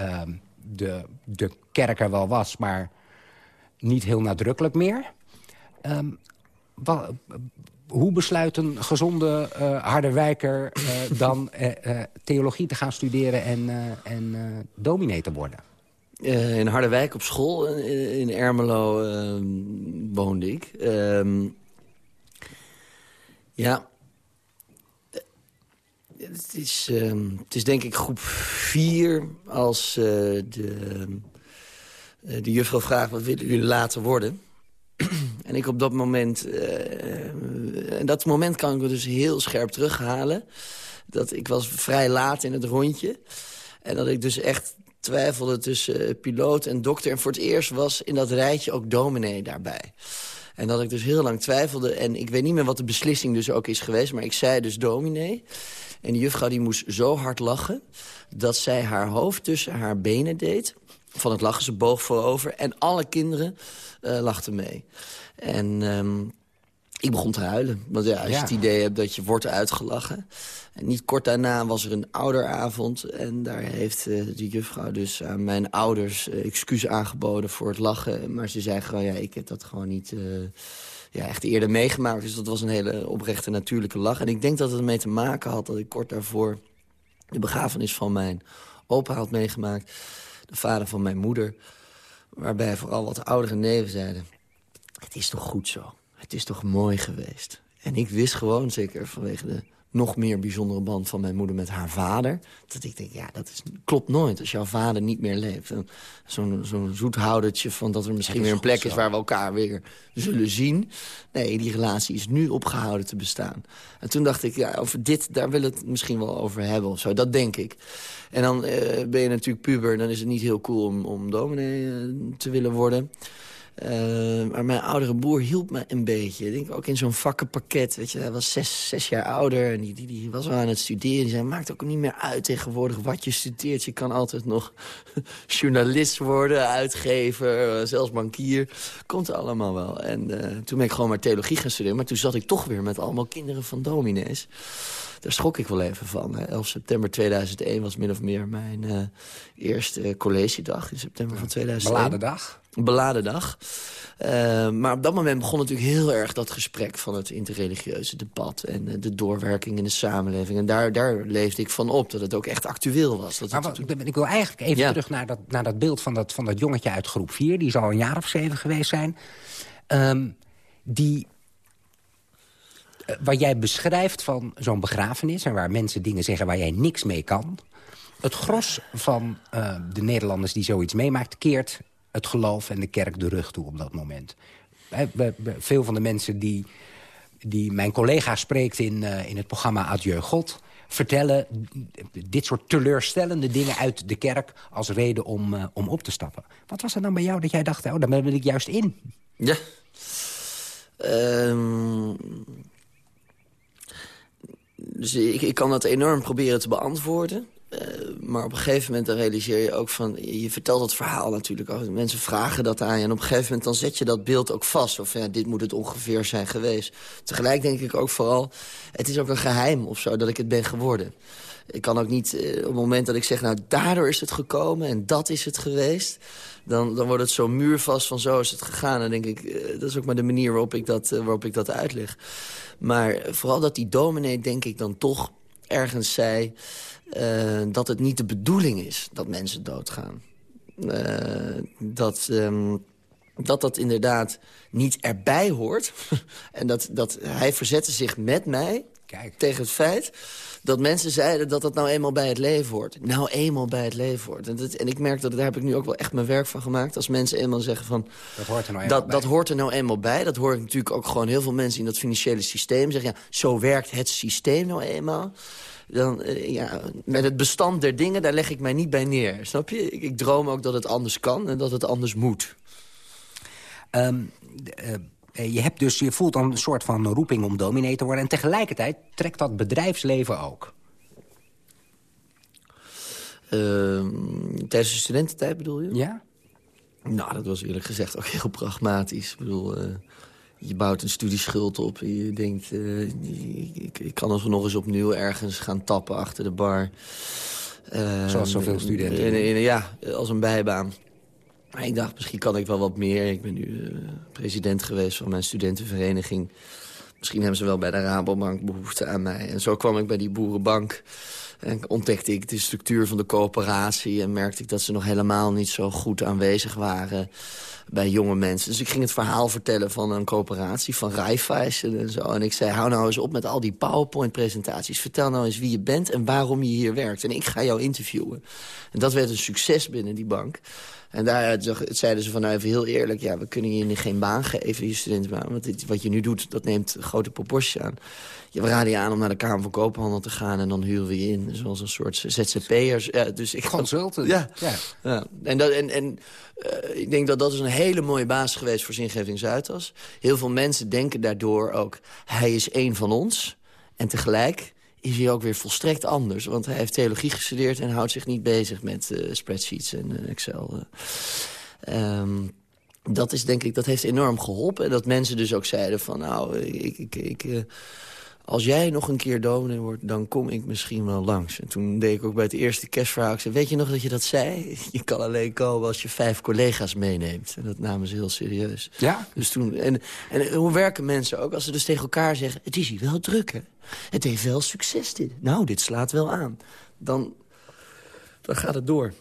de, de kerk er wel was... maar niet heel nadrukkelijk meer. Um, wat, hoe besluit een gezonde uh, Harderwijker uh, [LAUGHS] dan uh, theologie te gaan studeren en, en dominee te worden? in Harderwijk op school, in Ermelo, woonde ik. Um, ja, het is, um, het is denk ik groep vier als de, de juffrouw vraagt... wat willen jullie later worden? Ik op dat moment... Uh, dat moment kan ik dus heel scherp terughalen. Dat ik was vrij laat in het rondje. En dat ik dus echt twijfelde tussen uh, piloot en dokter. En voor het eerst was in dat rijtje ook dominee daarbij. En dat ik dus heel lang twijfelde. En ik weet niet meer wat de beslissing dus ook is geweest. Maar ik zei dus dominee. En die juffrouw die moest zo hard lachen... dat zij haar hoofd tussen haar benen deed... van het lachen. Ze boog voorover en alle kinderen lachten mee. En um, ik begon te huilen. Want ja, als je het idee hebt dat je wordt uitgelachen. En niet kort daarna was er een ouderavond. En daar heeft uh, de juffrouw dus aan mijn ouders uh, excuus aangeboden voor het lachen. Maar ze zei gewoon, ja, ik heb dat gewoon niet uh, ja, echt eerder meegemaakt. Dus dat was een hele oprechte natuurlijke lach. En ik denk dat het ermee te maken had dat ik kort daarvoor... de begrafenis van mijn opa had meegemaakt. De vader van mijn moeder. Waarbij vooral wat oudere neven zeiden... het is toch goed zo het is toch mooi geweest. En ik wist gewoon, zeker vanwege de nog meer bijzondere band van mijn moeder met haar vader... dat ik denk, ja, dat is, klopt nooit als jouw vader niet meer leeft. Zo'n zo'n zoethoudertje van dat er misschien weer een plek is... waar we elkaar weer zullen zien. Nee, die relatie is nu opgehouden te bestaan. En toen dacht ik, ja, over dit, daar wil het misschien wel over hebben of zo. Dat denk ik. En dan uh, ben je natuurlijk puber, dan is het niet heel cool om, om dominee uh, te willen worden... Uh, maar mijn oudere broer hielp me een beetje. Ik denk ook in zo'n vakkenpakket. Weet je, hij was zes, zes jaar ouder en die, die, die was wel aan het studeren. Die zei, maakt ook niet meer uit tegenwoordig wat je studeert. Je kan altijd nog [LAUGHS] journalist worden, uitgever, uh, zelfs bankier. Komt allemaal wel. En uh, toen ben ik gewoon maar theologie gaan studeren. Maar toen zat ik toch weer met allemaal kinderen van dominees. Daar schrok ik wel even van. Hè. 11 september 2001 was min of meer mijn eerste collegedag. In september van 2001. Beladen dag beladen dag. Uh, maar op dat moment begon natuurlijk heel erg dat gesprek van het interreligieuze debat... en uh, de doorwerking in de samenleving. En daar, daar leefde ik van op, dat het ook echt actueel was. Dat maar wat, ik wil eigenlijk even ja. terug naar dat, naar dat beeld van dat, van dat jongetje uit groep 4. Die zal een jaar of zeven geweest zijn. Um, die uh, wat jij beschrijft van zo'n begrafenis... en waar mensen dingen zeggen waar jij niks mee kan... het gros van de Nederlanders die zoiets meemaakt... keert het geloof en de kerk de rug toe op dat moment. Veel van de mensen die, die mijn collega spreekt in, uh, in het programma Adieu God vertellen dit soort teleurstellende dingen uit de kerk... als reden om, uh, om op te stappen. Wat was er dan bij jou dat jij dacht, oh, daar ben ik juist in? Ja. Um, dus ik, ik kan dat enorm proberen te beantwoorden. Uh, maar op een gegeven moment dan realiseer je ook van... je vertelt het verhaal natuurlijk ook. Mensen vragen dat aan je. En op een gegeven moment dan zet je dat beeld ook vast. Of ja, dit moet het ongeveer zijn geweest. Tegelijk denk ik ook vooral... het is ook een geheim of zo dat ik het ben geworden. Ik kan ook niet, uh, op het moment dat ik zeg... nou, daardoor is het gekomen en dat is het geweest... dan, dan wordt het zo muurvast van zo is het gegaan. En denk ik, uh, dat is ook maar de manier waarop ik dat, waarop ik dat uitleg. Maar vooral dat die dominee, denk ik dan toch ergens zei... Uh, dat het niet de bedoeling is dat mensen doodgaan. Uh, dat, um, dat dat inderdaad niet erbij hoort. [LAUGHS] en dat, dat hij verzette zich met mij Kijk. tegen het feit dat mensen zeiden dat dat nou eenmaal bij het leven hoort. Nou eenmaal bij het leven hoort. En, dat, en ik merk dat daar heb ik nu ook wel echt mijn werk van gemaakt. Als mensen eenmaal zeggen van... Dat hoort er nou eenmaal dat, bij. Dat hoort er nou eenmaal bij. Dat hoor ik natuurlijk ook gewoon heel veel mensen in dat financiële systeem zeggen. Ja, zo werkt het systeem nou eenmaal dan, uh, ja, met het bestand der dingen, daar leg ik mij niet bij neer. Snap je? Ik, ik droom ook dat het anders kan en dat het anders moet. Um, uh, je, hebt dus, je voelt dan een soort van roeping om dominee te worden... en tegelijkertijd trekt dat bedrijfsleven ook. Uh, tijdens de studententijd bedoel je? Ja. Nou, dat was eerlijk gezegd ook heel pragmatisch. Ik bedoel, uh, je bouwt een studieschuld op je denkt... Uh, ik, ik, kan nog eens opnieuw ergens gaan tappen achter de bar. Uh, Zoals zoveel studenten. In, in, ja, als een bijbaan. Maar ik dacht, misschien kan ik wel wat meer. Ik ben nu uh, president geweest van mijn studentenvereniging. Misschien hebben ze wel bij de Rabobank behoefte aan mij. En zo kwam ik bij die boerenbank... En ontdekte ik de structuur van de coöperatie... en merkte ik dat ze nog helemaal niet zo goed aanwezig waren bij jonge mensen. Dus ik ging het verhaal vertellen van een coöperatie, van Raiffeisen en zo. En ik zei, hou nou eens op met al die PowerPoint-presentaties. Vertel nou eens wie je bent en waarom je hier werkt. En ik ga jou interviewen. En dat werd een succes binnen die bank. En daar zeiden ze van, nou even heel eerlijk... ja, we kunnen je geen baan geven, je studentenbaan. Want dit, wat je nu doet, dat neemt grote proporties aan. Je we raden je aan om naar de Kamer van Koophandel te gaan... en dan huren we je in, zoals een soort ZZP'ers. Ja, dus ik Consultant. Ja. ja. ja. En, dat, en, en uh, ik denk dat dat is een hele mooie basis geweest voor Zingeving Zuidas. Heel veel mensen denken daardoor ook... hij is één van ons. En tegelijk is hij ook weer volstrekt anders. Want hij heeft theologie gestudeerd en houdt zich niet bezig met uh, spreadsheets en uh, Excel. Um, dat is denk ik, dat heeft enorm geholpen. En dat mensen dus ook zeiden van, nou, ik, ik, ik, als jij nog een keer dominee wordt, dan kom ik misschien wel langs. En toen deed ik ook bij het eerste kerstverhaal, ik zei, weet je nog dat je dat zei? [LAUGHS] Je kan alleen komen als je vijf collega's meeneemt. En dat namen ze heel serieus. Ja? Dus toen, en, en hoe werken mensen ook? Als ze dus tegen elkaar zeggen, het is hier wel druk, hè? Het heeft wel succes, dit. Nou, dit slaat wel aan. Dan, dan gaat het door.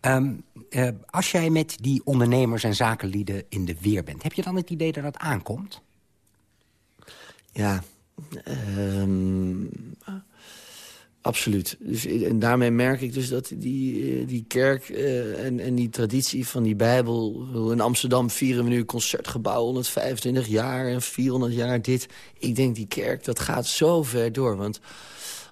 Um, uh, als jij met die ondernemers en zakenlieden in de weer bent... heb je dan het idee dat dat aankomt? Ja, um, absoluut. Dus, en daarmee merk ik dus dat die, die kerk uh, en, en die traditie van die Bijbel... in Amsterdam vieren we nu concertgebouw 125 jaar en 400 jaar dit. Ik denk die kerk, dat gaat zo ver door, want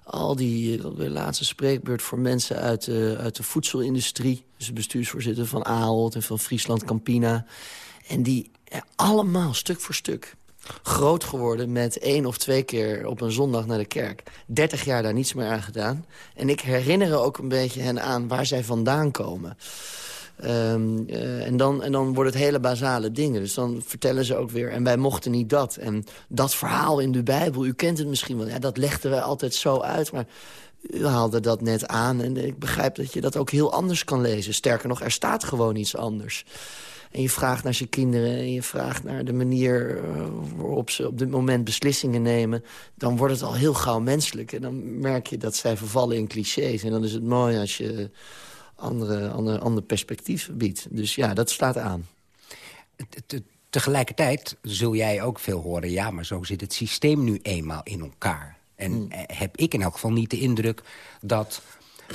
al die de laatste spreekbeurt voor mensen uit de, uit de voedselindustrie. Dus bestuursvoorzitter van Ahold en van Friesland Campina. En die allemaal stuk voor stuk groot geworden met één of twee keer op een zondag naar de kerk. Dertig jaar daar niets meer aan gedaan. En ik herinner ook een beetje hen aan waar zij vandaan komen. Um, uh, en, dan, en dan wordt het hele basale dingen. Dus dan vertellen ze ook weer, en wij mochten niet dat. En dat verhaal in de Bijbel, u kent het misschien wel. Ja, dat legden wij altijd zo uit, maar u haalde dat net aan. En ik begrijp dat je dat ook heel anders kan lezen. Sterker nog, er staat gewoon iets anders. En je vraagt naar zijn kinderen en je vraagt naar de manier waarop ze op dit moment beslissingen nemen. Dan wordt het al heel gauw menselijk. En dan merk je dat zij vervallen in clichés. En dan is het mooi als je andere, andere, ander perspectief biedt. Dus ja, dat slaat aan. Tegelijkertijd zul jij ook veel horen... ja, maar zo zit het systeem nu eenmaal in elkaar. En hmm. heb ik in elk geval niet de indruk dat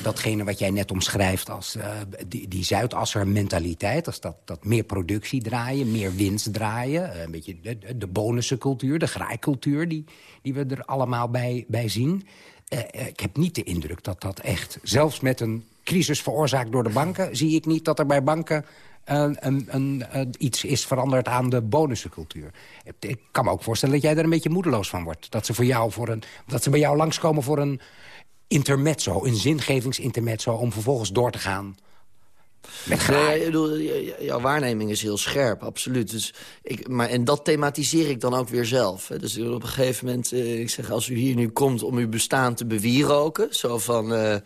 datgene wat jij net omschrijft als uh, die, die Zuidasser mentaliteit... als dat, dat meer productie draaien, meer winst draaien... Uh, een beetje de, de bonussencultuur, de graaikultuur... die, die we er allemaal bij, bij zien. Uh, ik heb niet de indruk dat dat echt, zelfs met een crisis veroorzaakt door de banken... zie ik niet dat er bij banken een, een, een, iets is veranderd aan de bonuscultuur. Ik kan me ook voorstellen dat jij er een beetje moedeloos van wordt. Dat ze, voor jou voor een, dat ze bij jou langskomen voor een intermezzo, een zingevingsintermezzo... om vervolgens door te gaan Nee, ik bedoel, jouw waarneming is heel scherp, absoluut. Dus ik, maar, en dat thematiseer ik dan ook weer zelf. Hè. Dus op een gegeven moment, eh, ik zeg, als u hier nu komt om uw bestaan te bewieroken... zo van, uh,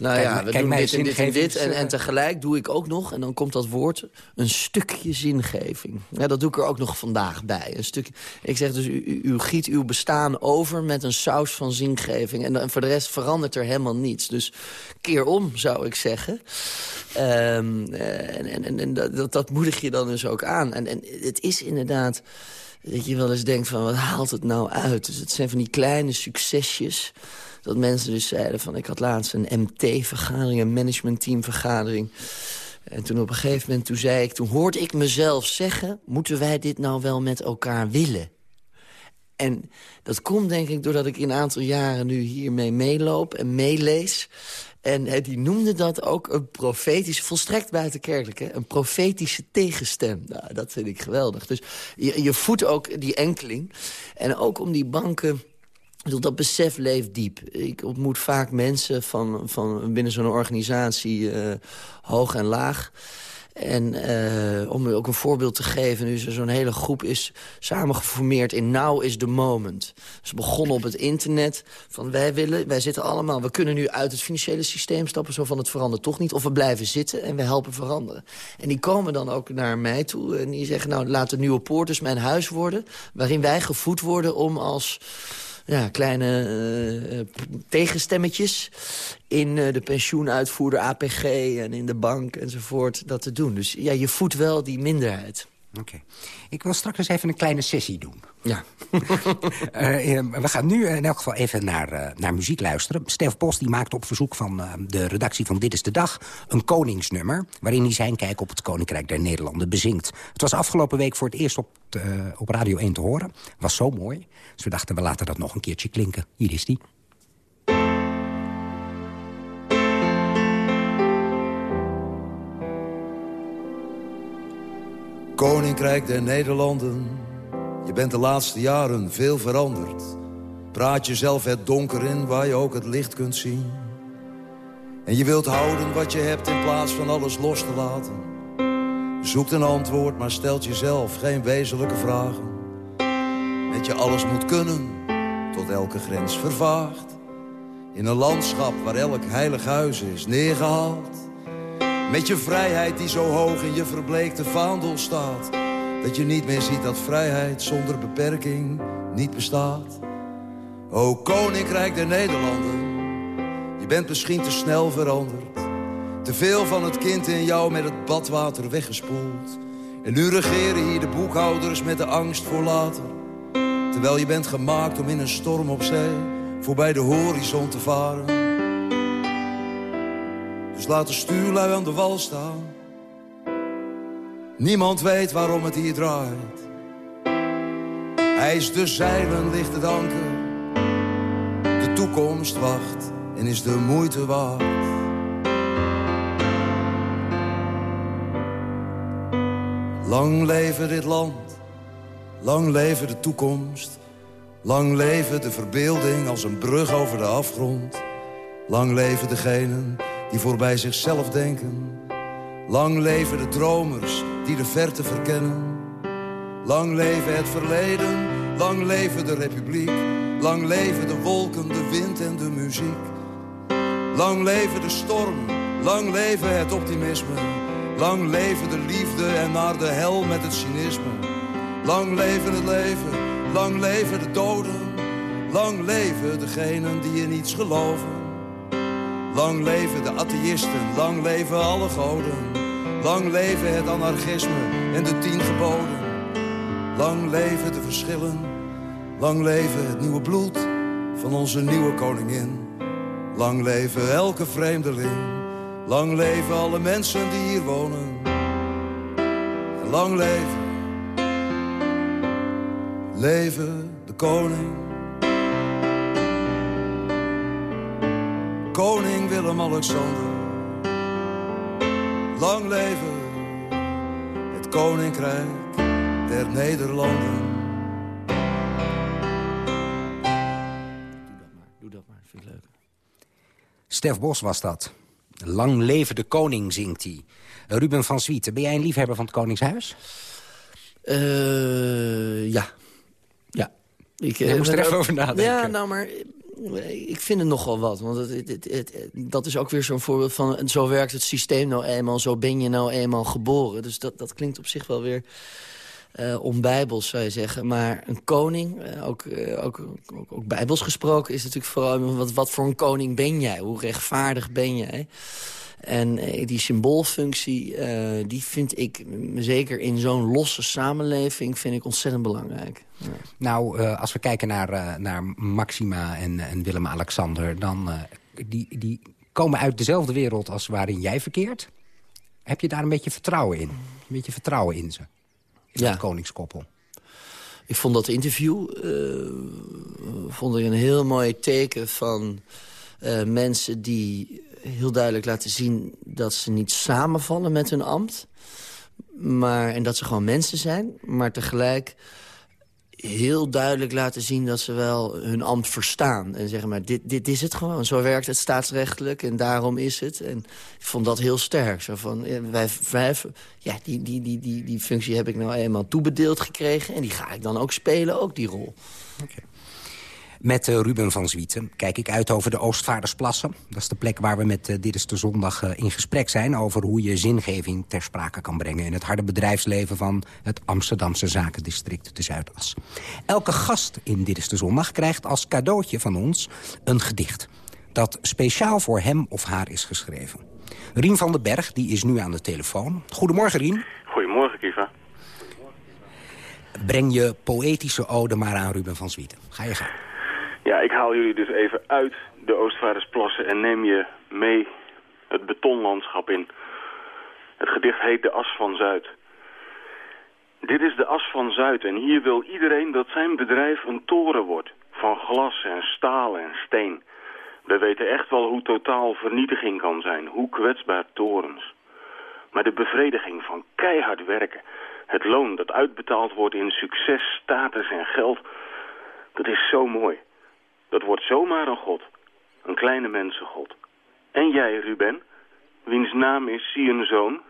nou kijk, ja, we doen dit en dit en dit. En, en tegelijk doe ik ook nog, en dan komt dat woord, een stukje zingeving. Ja, dat doe ik er ook nog vandaag bij. Een stukje, ik zeg dus, u, u giet uw bestaan over met een saus van zingeving. En, en voor de rest verandert er helemaal niets. Dus keer om, zou ik zeggen. Um, en en, en dat, dat moedig je dan dus ook aan. En, en het is inderdaad dat je wel eens denkt van, wat haalt het nou uit? Dus het zijn van die kleine succesjes dat mensen dus zeiden van... ik had laatst een MT-vergadering, een managementteamvergadering... En toen op een gegeven moment, toen zei ik, toen hoorde ik mezelf zeggen... moeten wij dit nou wel met elkaar willen? En dat komt denk ik doordat ik in een aantal jaren nu hiermee meeloop en meelees. En die noemde dat ook een profetische, volstrekt buitenkerkelijk, een profetische tegenstem. Nou, dat vind ik geweldig. Dus je, je voedt ook die enkeling. En ook om die banken dat besef leeft diep. Ik ontmoet vaak mensen van, van binnen zo'n organisatie, uh, hoog en laag. En uh, om ook een voorbeeld te geven, nu zo'n hele groep is samengeformeerd in Now is the Moment. Ze begonnen op het internet van wij willen, wij zitten allemaal, we kunnen nu uit het financiële systeem stappen, zo van het verandert toch niet. Of we blijven zitten en we helpen veranderen. En die komen dan ook naar mij toe en die zeggen, nou laat de nieuwe poorters mijn huis worden, waarin wij gevoed worden om als ja, kleine uh, tegenstemmetjes in uh, de pensioenuitvoerder APG en in de bank enzovoort dat te doen. Dus ja, je voedt wel die minderheid. Oké. Ik wil straks eens even een kleine sessie doen. Ja. uh, [LAUGHS] we gaan nu in elk geval even naar, uh, naar muziek luisteren. Stef Post die maakte op verzoek van uh, de redactie van Dit is de Dag... een koningsnummer waarin hij zijn kijk op het Koninkrijk der Nederlanden bezingt. Het was afgelopen week voor het eerst op, op Radio 1 te horen. Was zo mooi. Dus we dachten, we laten dat nog een keertje klinken. Hier is die. Koninkrijk der Nederlanden, je bent de laatste jaren veel veranderd. Praat jezelf het donker in waar je ook het licht kunt zien. En je wilt houden wat je hebt in plaats van alles los te laten. Zoekt een antwoord, maar stelt jezelf geen wezenlijke vragen. Dat je alles moet kunnen, tot elke grens vervaagt. In een landschap waar elk heilig huis is neergehaald. Met je vrijheid die zo hoog in je verbleekte vaandel staat. Dat je niet meer ziet dat vrijheid zonder beperking niet bestaat. O Koninkrijk der Nederlanden, je bent misschien te snel veranderd. Te veel van het kind in jou met het badwater weggespoeld. En nu regeren hier de boekhouders met de angst voor later. Terwijl je bent gemaakt om in een storm op zee voorbij de horizon te varen. Dus laat de stuurlui aan de wal staan. Niemand weet waarom het hier draait. Hij is de zeilen ligt het anker. De toekomst wacht en is de moeite waard. Lang leven dit land, lang leven de toekomst. Lang leven de verbeelding als een brug over de afgrond. Lang leven degenen die voorbij zichzelf denken. Lang leven de dromers die de verte verkennen. Lang leven het verleden, lang leven de republiek. Lang leven de wolken, de wind en de muziek. Lang leven de storm, lang leven het optimisme. Lang leven de liefde en naar de hel met het cynisme. Lang leven het leven, lang leven de doden. Lang leven degenen die in iets geloven. Lang leven de atheïsten, lang leven alle goden. Lang leven het anarchisme en de tien geboden. Lang leven de verschillen, lang leven het nieuwe bloed van onze nieuwe koningin. Lang leven elke vreemdeling, lang leven alle mensen die hier wonen. En lang leven, leven de koning. Koning Willem-Alexander. Lang leven het koninkrijk der Nederlanden. Doe dat maar, vind ik leuk. Stef Bos was dat. Lang leven de koning, zingt hij. Ruben van Zwieten, ben jij een liefhebber van het Koningshuis? Eh, ja. Ja. Ik, Je eh, moest er even ook- over nadenken. Ja, nou, maar ik vind het nogal wat. Want dat is ook weer zo'n voorbeeld van... zo werkt het systeem nou eenmaal, zo ben je nou eenmaal geboren. Dus dat, dat klinkt op zich wel weer eh onbijbels, zou je zeggen. Maar een koning, eh, ook, eh, ook, ook, ook bijbels gesproken... is natuurlijk vooral wat, wat voor een koning ben jij? Hoe rechtvaardig ben jij? En eh, die symboolfunctie, eh, die vind ik, zeker in zo'n losse samenleving... vind ik ontzettend belangrijk. Ja. Nou, eh, als we kijken naar, naar Maxima en, en Willem-Alexander... dan die, die komen uit dezelfde wereld als waarin jij verkeert. Heb je daar een beetje vertrouwen in? Een beetje vertrouwen in ze? In Ja. dat koningskoppel? Ik vond dat interview vond ik een heel mooi teken van mensen die heel duidelijk laten zien dat ze niet samenvallen met hun ambt. Maar, en dat ze gewoon mensen zijn, maar tegelijk heel duidelijk laten zien dat ze wel hun ambt verstaan. En zeggen maar, dit, dit is het gewoon. Zo werkt het staatsrechtelijk en daarom is het. En ik vond dat heel sterk. Zo van, wij, wij, ja, die, die, die, die, die functie heb ik nou eenmaal toebedeeld gekregen. En die ga ik dan ook spelen, ook die rol. Met eh, Ruben van Zwieten kijk ik uit over de Oostvaardersplassen. Dat is de plek waar we met eh, Dit is de Zondag eh, in gesprek zijn... over hoe je zingeving ter sprake kan brengen... in het harde bedrijfsleven van het Amsterdamse zakendistrict de Zuidas. Elke gast in Dit is de Zondag krijgt als cadeautje van ons een gedicht... dat speciaal voor hem of haar is geschreven. Rien van den Berg die is nu aan de telefoon. Goedemorgen, Rien. Goedemorgen, Kiva. Breng je poëtische ode maar aan Ruben van Zwieten. Ga je gang. Ja, ik haal jullie dus even uit de Oostvaardersplassen en neem je mee het betonlandschap in. Het gedicht heet De As van Zuid. Dit is de As van Zuid en hier wil iedereen dat zijn bedrijf een toren wordt. Van glas en staal en steen. We weten echt wel hoe totaal vernietiging kan zijn, hoe kwetsbaar torens. Maar de bevrediging van keihard werken, het loon dat uitbetaald wordt in succes, status en geld, dat is zo mooi. Dat wordt zomaar een god. Een kleine mensengod. En jij, Ruben, wiens naam is zie een zoon.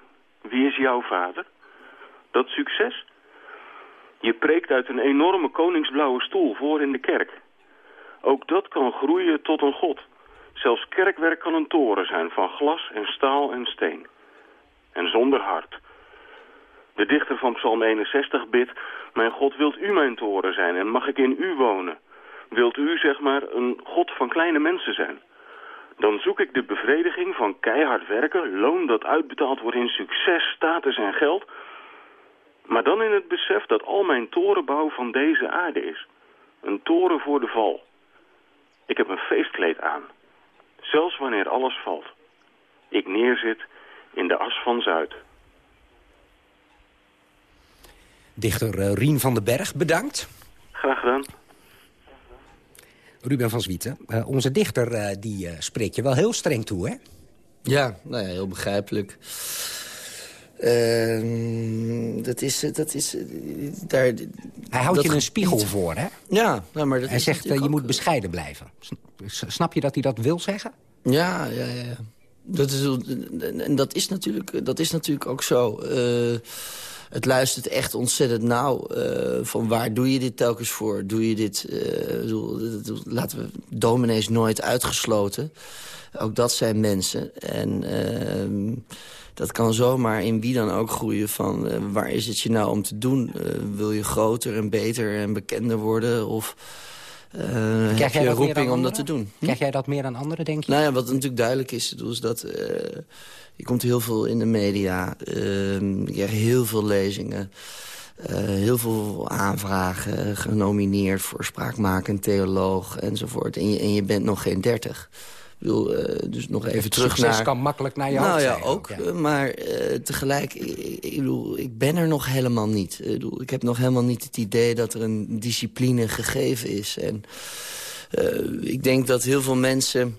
Wie is jouw vader? Dat succes? Je preekt uit een enorme koningsblauwe stoel voor in de kerk. Ook dat kan groeien tot een god. Zelfs kerkwerk kan een toren zijn van glas en staal en steen. En zonder hart. De dichter van Psalm 61 bidt... Mijn God, wilt u mijn toren zijn en mag ik in u wonen? Wilt u, zeg maar, een God van kleine mensen zijn? Dan zoek ik de bevrediging van keihard werken... loon dat uitbetaald wordt in succes, status en geld... maar dan in het besef dat al mijn torenbouw van deze aarde is. Een toren voor de val. Ik heb een feestkleed aan. Zelfs wanneer alles valt. Ik neerzit in de as van Zuid. Dichter uh, Rien van den Berg, bedankt. Graag gedaan. Ruben van Zwieten, uh, onze dichter uh, die spreekt je wel heel streng toe, hè? Ja, nou ja, heel begrijpelijk. Ehm, dat is... Dat is daar, Hij houdt dat je een spiegel voor, hè? Ja, nou, maar dat Hij is zegt, je moet bescheiden blijven. Snap je dat hij dat wil zeggen? Ja, ja, ja. Dat is, en dat is, natuurlijk, dat is natuurlijk ook zo. Uh, het luistert echt ontzettend nauw. Uh, van waar doe je dit telkens voor? Doe je dit... Uh, laten we dominees nooit uitgesloten. Ook dat zijn mensen. En ehm, dat kan zomaar in wie dan ook groeien van... waar is het je nou om te doen? wil je groter en beter en bekender worden? Of... Uh, Krijg heb jij je roeping om dat te doen. Hm? Krijg jij dat meer dan anderen, denk je? Nou ja, wat natuurlijk duidelijk is, is dat... Uh, je komt heel veel in de media, uh, je krijgt heel veel lezingen... Uh, heel veel aanvragen, genomineerd voor spraakmakend theoloog enzovoort. En je, en je bent nog geen dertig. Ik bedoel, uh, dus nog even Het terug naar... kan makkelijk naar je nou ja, ook. Maar uh, tegelijk, ik, ik, bedoel, ik ben er nog helemaal niet. Ik, bedoel, ik heb nog helemaal niet het idee dat er een discipline gegeven is. En ik denk dat heel veel mensen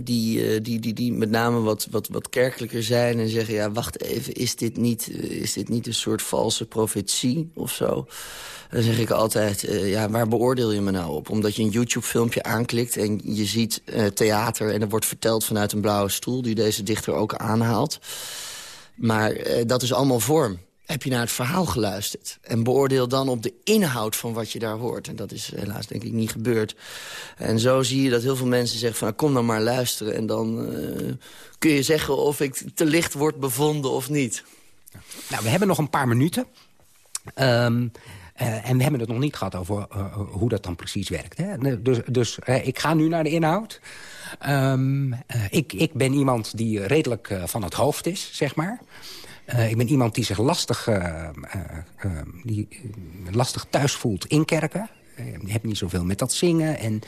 die, uh, die, die, die met name wat, wat, wat kerkelijker zijn en zeggen... ja, wacht even, is dit niet, is dit niet een soort valse profetie of zo? Dan zeg ik altijd, uh, ja, waar beoordeel je me nou op? Omdat je een YouTube-filmpje aanklikt en je ziet theater... en er wordt verteld vanuit een blauwe stoel die deze dichter ook aanhaalt. Maar dat is allemaal vorm. Heb je naar het verhaal geluisterd? En beoordeel dan op de inhoud van wat je daar hoort. En dat is helaas denk ik niet gebeurd. En zo zie je dat heel veel mensen zeggen van... Nou, kom dan maar luisteren. En dan uh, kun je zeggen of ik te licht word bevonden of niet. Nou, we hebben nog een paar minuten. Um, uh, en we hebben het nog niet gehad over uh, hoe dat dan precies werkt. Hè? Dus, dus ik ga nu naar de inhoud. Um, ik, ik ben iemand die redelijk van het hoofd is, zeg maar. Uh, ik ben iemand die zich lastig, uh, uh, die, lastig thuis voelt in kerken. Ik heb niet zoveel met dat zingen. En,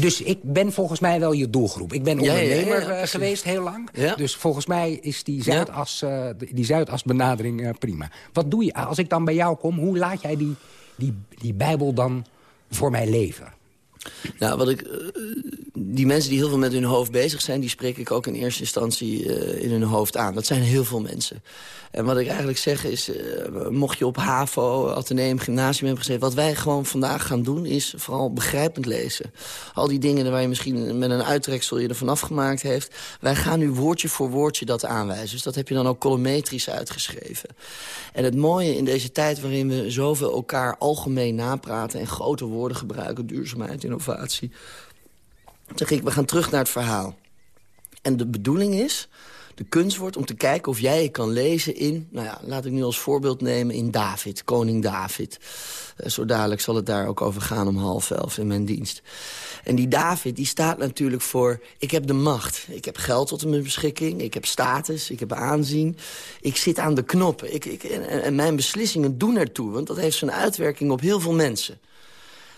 dus ik ben volgens mij wel je doelgroep. Ik ben ondernemer ja, ja, ja, geweest heel lang. Dus volgens mij is die, Zuidas, die Zuidas-benadering prima. Wat doe je als ik dan bij jou kom? Hoe laat jij die, die, die Bijbel dan voor mij leven? Nou, wat ik, uh, die mensen die heel veel met hun hoofd bezig zijn... die spreek ik ook in eerste instantie uh, in hun hoofd aan. Dat zijn heel veel mensen. En wat ik eigenlijk zeg is... Uh, mocht je op HAVO, Atheneum, Gymnasium hebben gezeten... wat wij gewoon vandaag gaan doen is vooral begrijpend lezen. Al die dingen waar je misschien met een uittreksel je ervan afgemaakt heeft... wij gaan nu woordje voor woordje dat aanwijzen. Dus dat heb je dan ook colummetrisch uitgeschreven. En het mooie in deze tijd waarin we zoveel elkaar algemeen napraten... en grote woorden gebruiken, duurzaamheid, innovatie... zeg ik, we gaan terug naar het verhaal. En de bedoeling is, de kunst wordt om te kijken of jij je kan lezen in... nou ja, laat ik nu als voorbeeld nemen in David, koning David. Uh, zo dadelijk zal het daar ook over gaan om half elf in mijn dienst. En die David, die staat natuurlijk voor... ik heb de macht, ik heb geld tot mijn beschikking... ik heb status, ik heb aanzien. Ik zit aan de knoppen. Ik, ik, en, en mijn beslissingen doen ertoe, want dat heeft zijn uitwerking op heel veel mensen.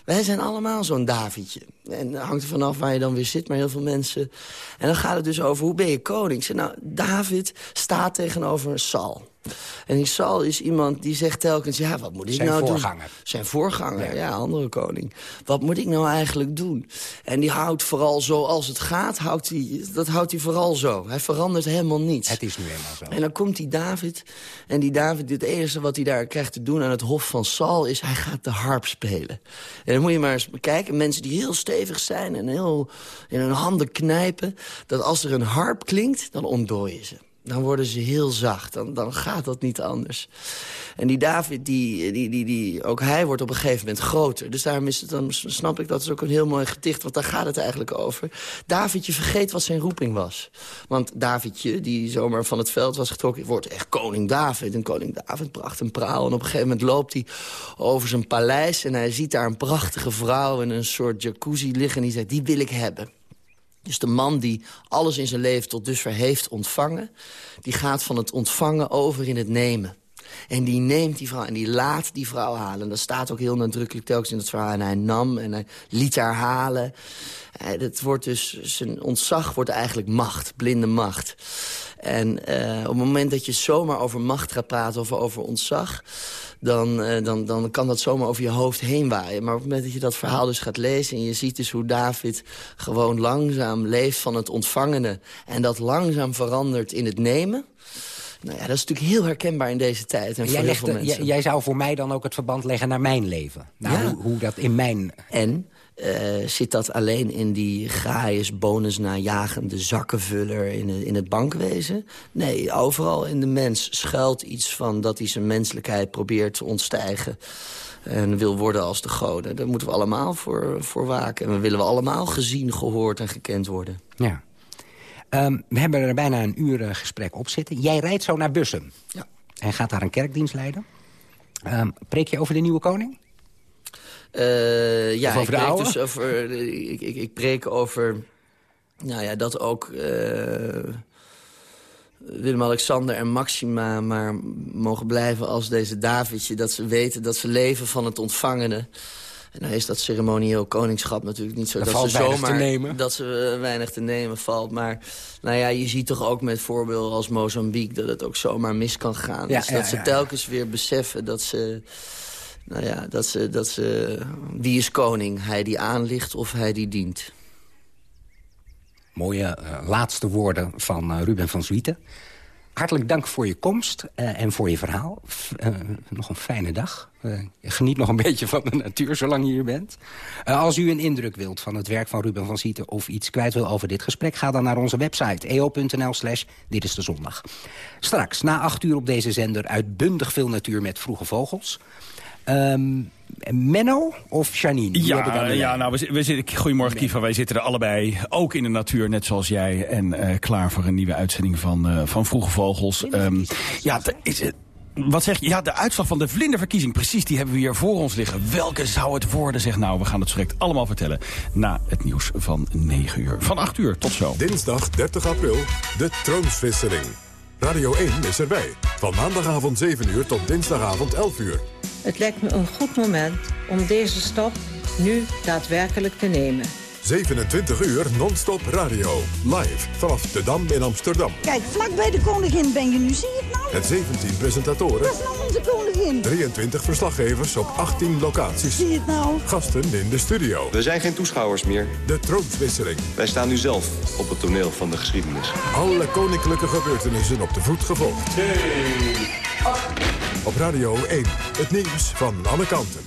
Wij zijn allemaal zo'n Davidje. En dat hangt er vanaf waar je dan weer zit, maar heel veel mensen... En dan gaat het dus over, hoe ben je koning? Zeg, nou, David staat tegenover Saul. En die Saul is iemand die zegt telkens... ja, wat moet ik Zijn nou voorganger. doen? Zijn voorganger. Ja. andere koning. Wat moet ik nou eigenlijk doen? En die houdt vooral zo als het gaat, houdt hij, dat houdt hij vooral zo. Hij verandert helemaal niets. Het is nu eenmaal zo. En dan komt die David. En die David, het enige wat hij daar krijgt te doen aan het hof van Saul... is hij gaat de harp spelen. En dan moet je maar eens bekijken. Mensen die heel stevig zijn en heel in hun handen knijpen... dat als er een harp klinkt, dan ontdooien ze. Dan worden ze heel zacht. Dan, dan gaat dat niet anders. En die David, die, die, die, die, ook hij wordt op een gegeven moment groter. Dus daarom is het, dan snap ik dat is ook een heel mooi gedicht... want daar gaat het eigenlijk over. Davidje vergeet wat zijn roeping was. Want Davidje, die zomaar van het veld was getrokken... wordt echt koning David. En koning David pracht en praal. En op een gegeven moment loopt hij over zijn paleis... en hij ziet daar een prachtige vrouw in een soort jacuzzi liggen... en die zegt, die wil ik hebben. Dus de man die alles in zijn leven tot dusver heeft ontvangen... die gaat van het ontvangen over in het nemen. En die neemt die vrouw en die laat die vrouw halen. En dat staat ook heel nadrukkelijk telkens in het verhaal. En hij nam en hij liet haar halen. Het wordt dus, zijn ontzag wordt eigenlijk macht, blinde macht. En uh, op het moment dat je zomaar over macht gaat praten of over ontzag... Dan, uh, dan, dan kan dat zomaar over je hoofd heen waaien. Maar op het moment dat je dat verhaal dus gaat lezen... en je ziet dus hoe David gewoon langzaam leeft van het ontvangene... en dat langzaam verandert in het nemen... Nou ja, dat is natuurlijk heel herkenbaar in deze tijd. En jij, legt, jij, jij, zou voor mij dan ook het verband leggen naar mijn leven. Nou, ja. hoe, hoe dat in mijn... En uh, zit dat alleen in die graaiers, bonus najagende zakkenvuller in het, in het bankwezen? Nee, overal in de mens schuilt iets van dat hij zijn menselijkheid probeert te ontstijgen en wil worden als de goden. Daar moeten we allemaal voor, voor waken. En we willen we allemaal gezien, gehoord en gekend worden. Ja. Um, we hebben er bijna een uur uh, gesprek op zitten. Jij rijdt zo naar Bussen. Ja. En gaat daar een kerkdienst leiden. Um, preek je over de nieuwe koning? Uh, ja, over ik preek oude? dus over. Ik, ik, ik preek over. Nou ja, dat ook. Uh, Willem-Alexander en Maxima maar mogen blijven als deze Davidje. Dat ze weten dat ze leven van het ontvangene. En dan is dat ceremonieel koningschap natuurlijk niet zo Er dat valt ze weinig zomaar te nemen. dat ze uh, weinig te nemen valt. Maar nou ja, je ziet toch ook met voorbeelden als Mozambique dat het ook zomaar mis kan gaan. Ja, dus ja, dat ze ja, telkens weer beseffen dat ze. Nou ja, dat ze, dat ze... Wie is koning? Hij die aanlicht of hij die dient? Mooie uh, laatste woorden van uh, Ruben van Zwieten. Hartelijk dank voor je komst uh, en voor je verhaal. F nog een fijne dag. geniet nog een [LAUGHS] beetje van de natuur zolang je hier bent. als u een indruk wilt van het werk van Ruben van Zwieten... of iets kwijt wil over dit gesprek... ga dan naar onze website eo.nl slash dit is de zondag. Straks, na acht uur op deze zender... uitbundig veel natuur met vroege vogels... Um, Menno of Janine? Ja, ja nou, we, zi- we zitten, goedemorgen Kiva, wij zitten er allebei, ook in de natuur, net zoals jij. En eh, klaar voor een nieuwe uitzending van, eh, van Vroege Vogels. Ehm, ja, de, is het, wat zeg je? Ja, de uitslag van de vlinderverkiezing, precies, die hebben we hier voor ons liggen. Welke zou het worden? Zeg nou, we gaan het zo direct allemaal vertellen na het nieuws van 9 uur. Van 8 uur, tot zo. Dinsdag 30 april, de troonswisseling. Radio 1 is erbij. Van maandagavond 7 uur tot dinsdagavond 11 uur. Het lijkt me een goed moment om deze stap nu daadwerkelijk te nemen. 27 uur non-stop radio. Live vanaf de Dam in Amsterdam. Kijk, vlak bij de koningin ben je nu, zie je het nou? Met 17 presentatoren, Dat is nou onze koningin. 23 verslaggevers op 18 locaties. Zie je het nou? Gasten in de studio. We zijn geen toeschouwers meer. De troonswisseling. Wij staan nu zelf op het toneel van de geschiedenis. Alle koninklijke gebeurtenissen op de voet gevolgd. Op Radio 1, het nieuws van alle kanten.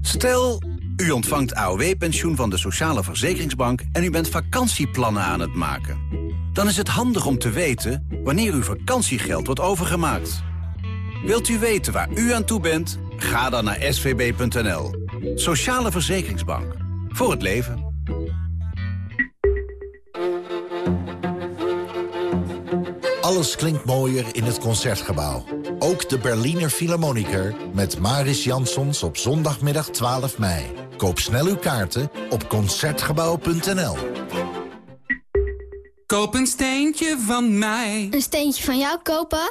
Stel, u ontvangt AOW-pensioen van de Sociale Verzekeringsbank... en u bent vakantieplannen aan het maken. Dan is het handig om te weten wanneer uw vakantiegeld wordt overgemaakt. Wilt u weten waar u aan toe bent? Ga dan naar svb.nl. Sociale Verzekeringsbank. Voor het leven. Alles klinkt mooier in het Concertgebouw. Ook de Berliner Philharmoniker met Maris Jansons op zondagmiddag 12 mei. Koop snel uw kaarten op Concertgebouw.nl. Koop een steentje van mij. Een steentje van jou kopen?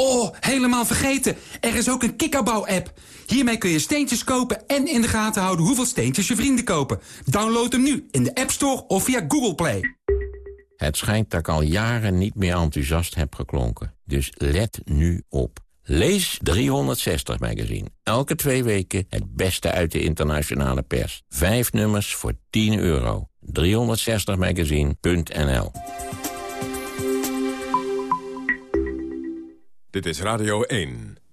Oh, helemaal vergeten. Er is ook een kikkerbouw-app. Hiermee kun je steentjes kopen en in de gaten houden hoeveel steentjes je vrienden kopen. Download hem nu in de App Store of via Google Play. Het schijnt dat ik al jaren niet meer enthousiast heb geklonken. Dus let nu op. Lees 360 Magazine. Elke twee weken het beste uit de internationale pers. Vijf nummers voor 10 euro. 360magazine.nl Dit is Radio 1.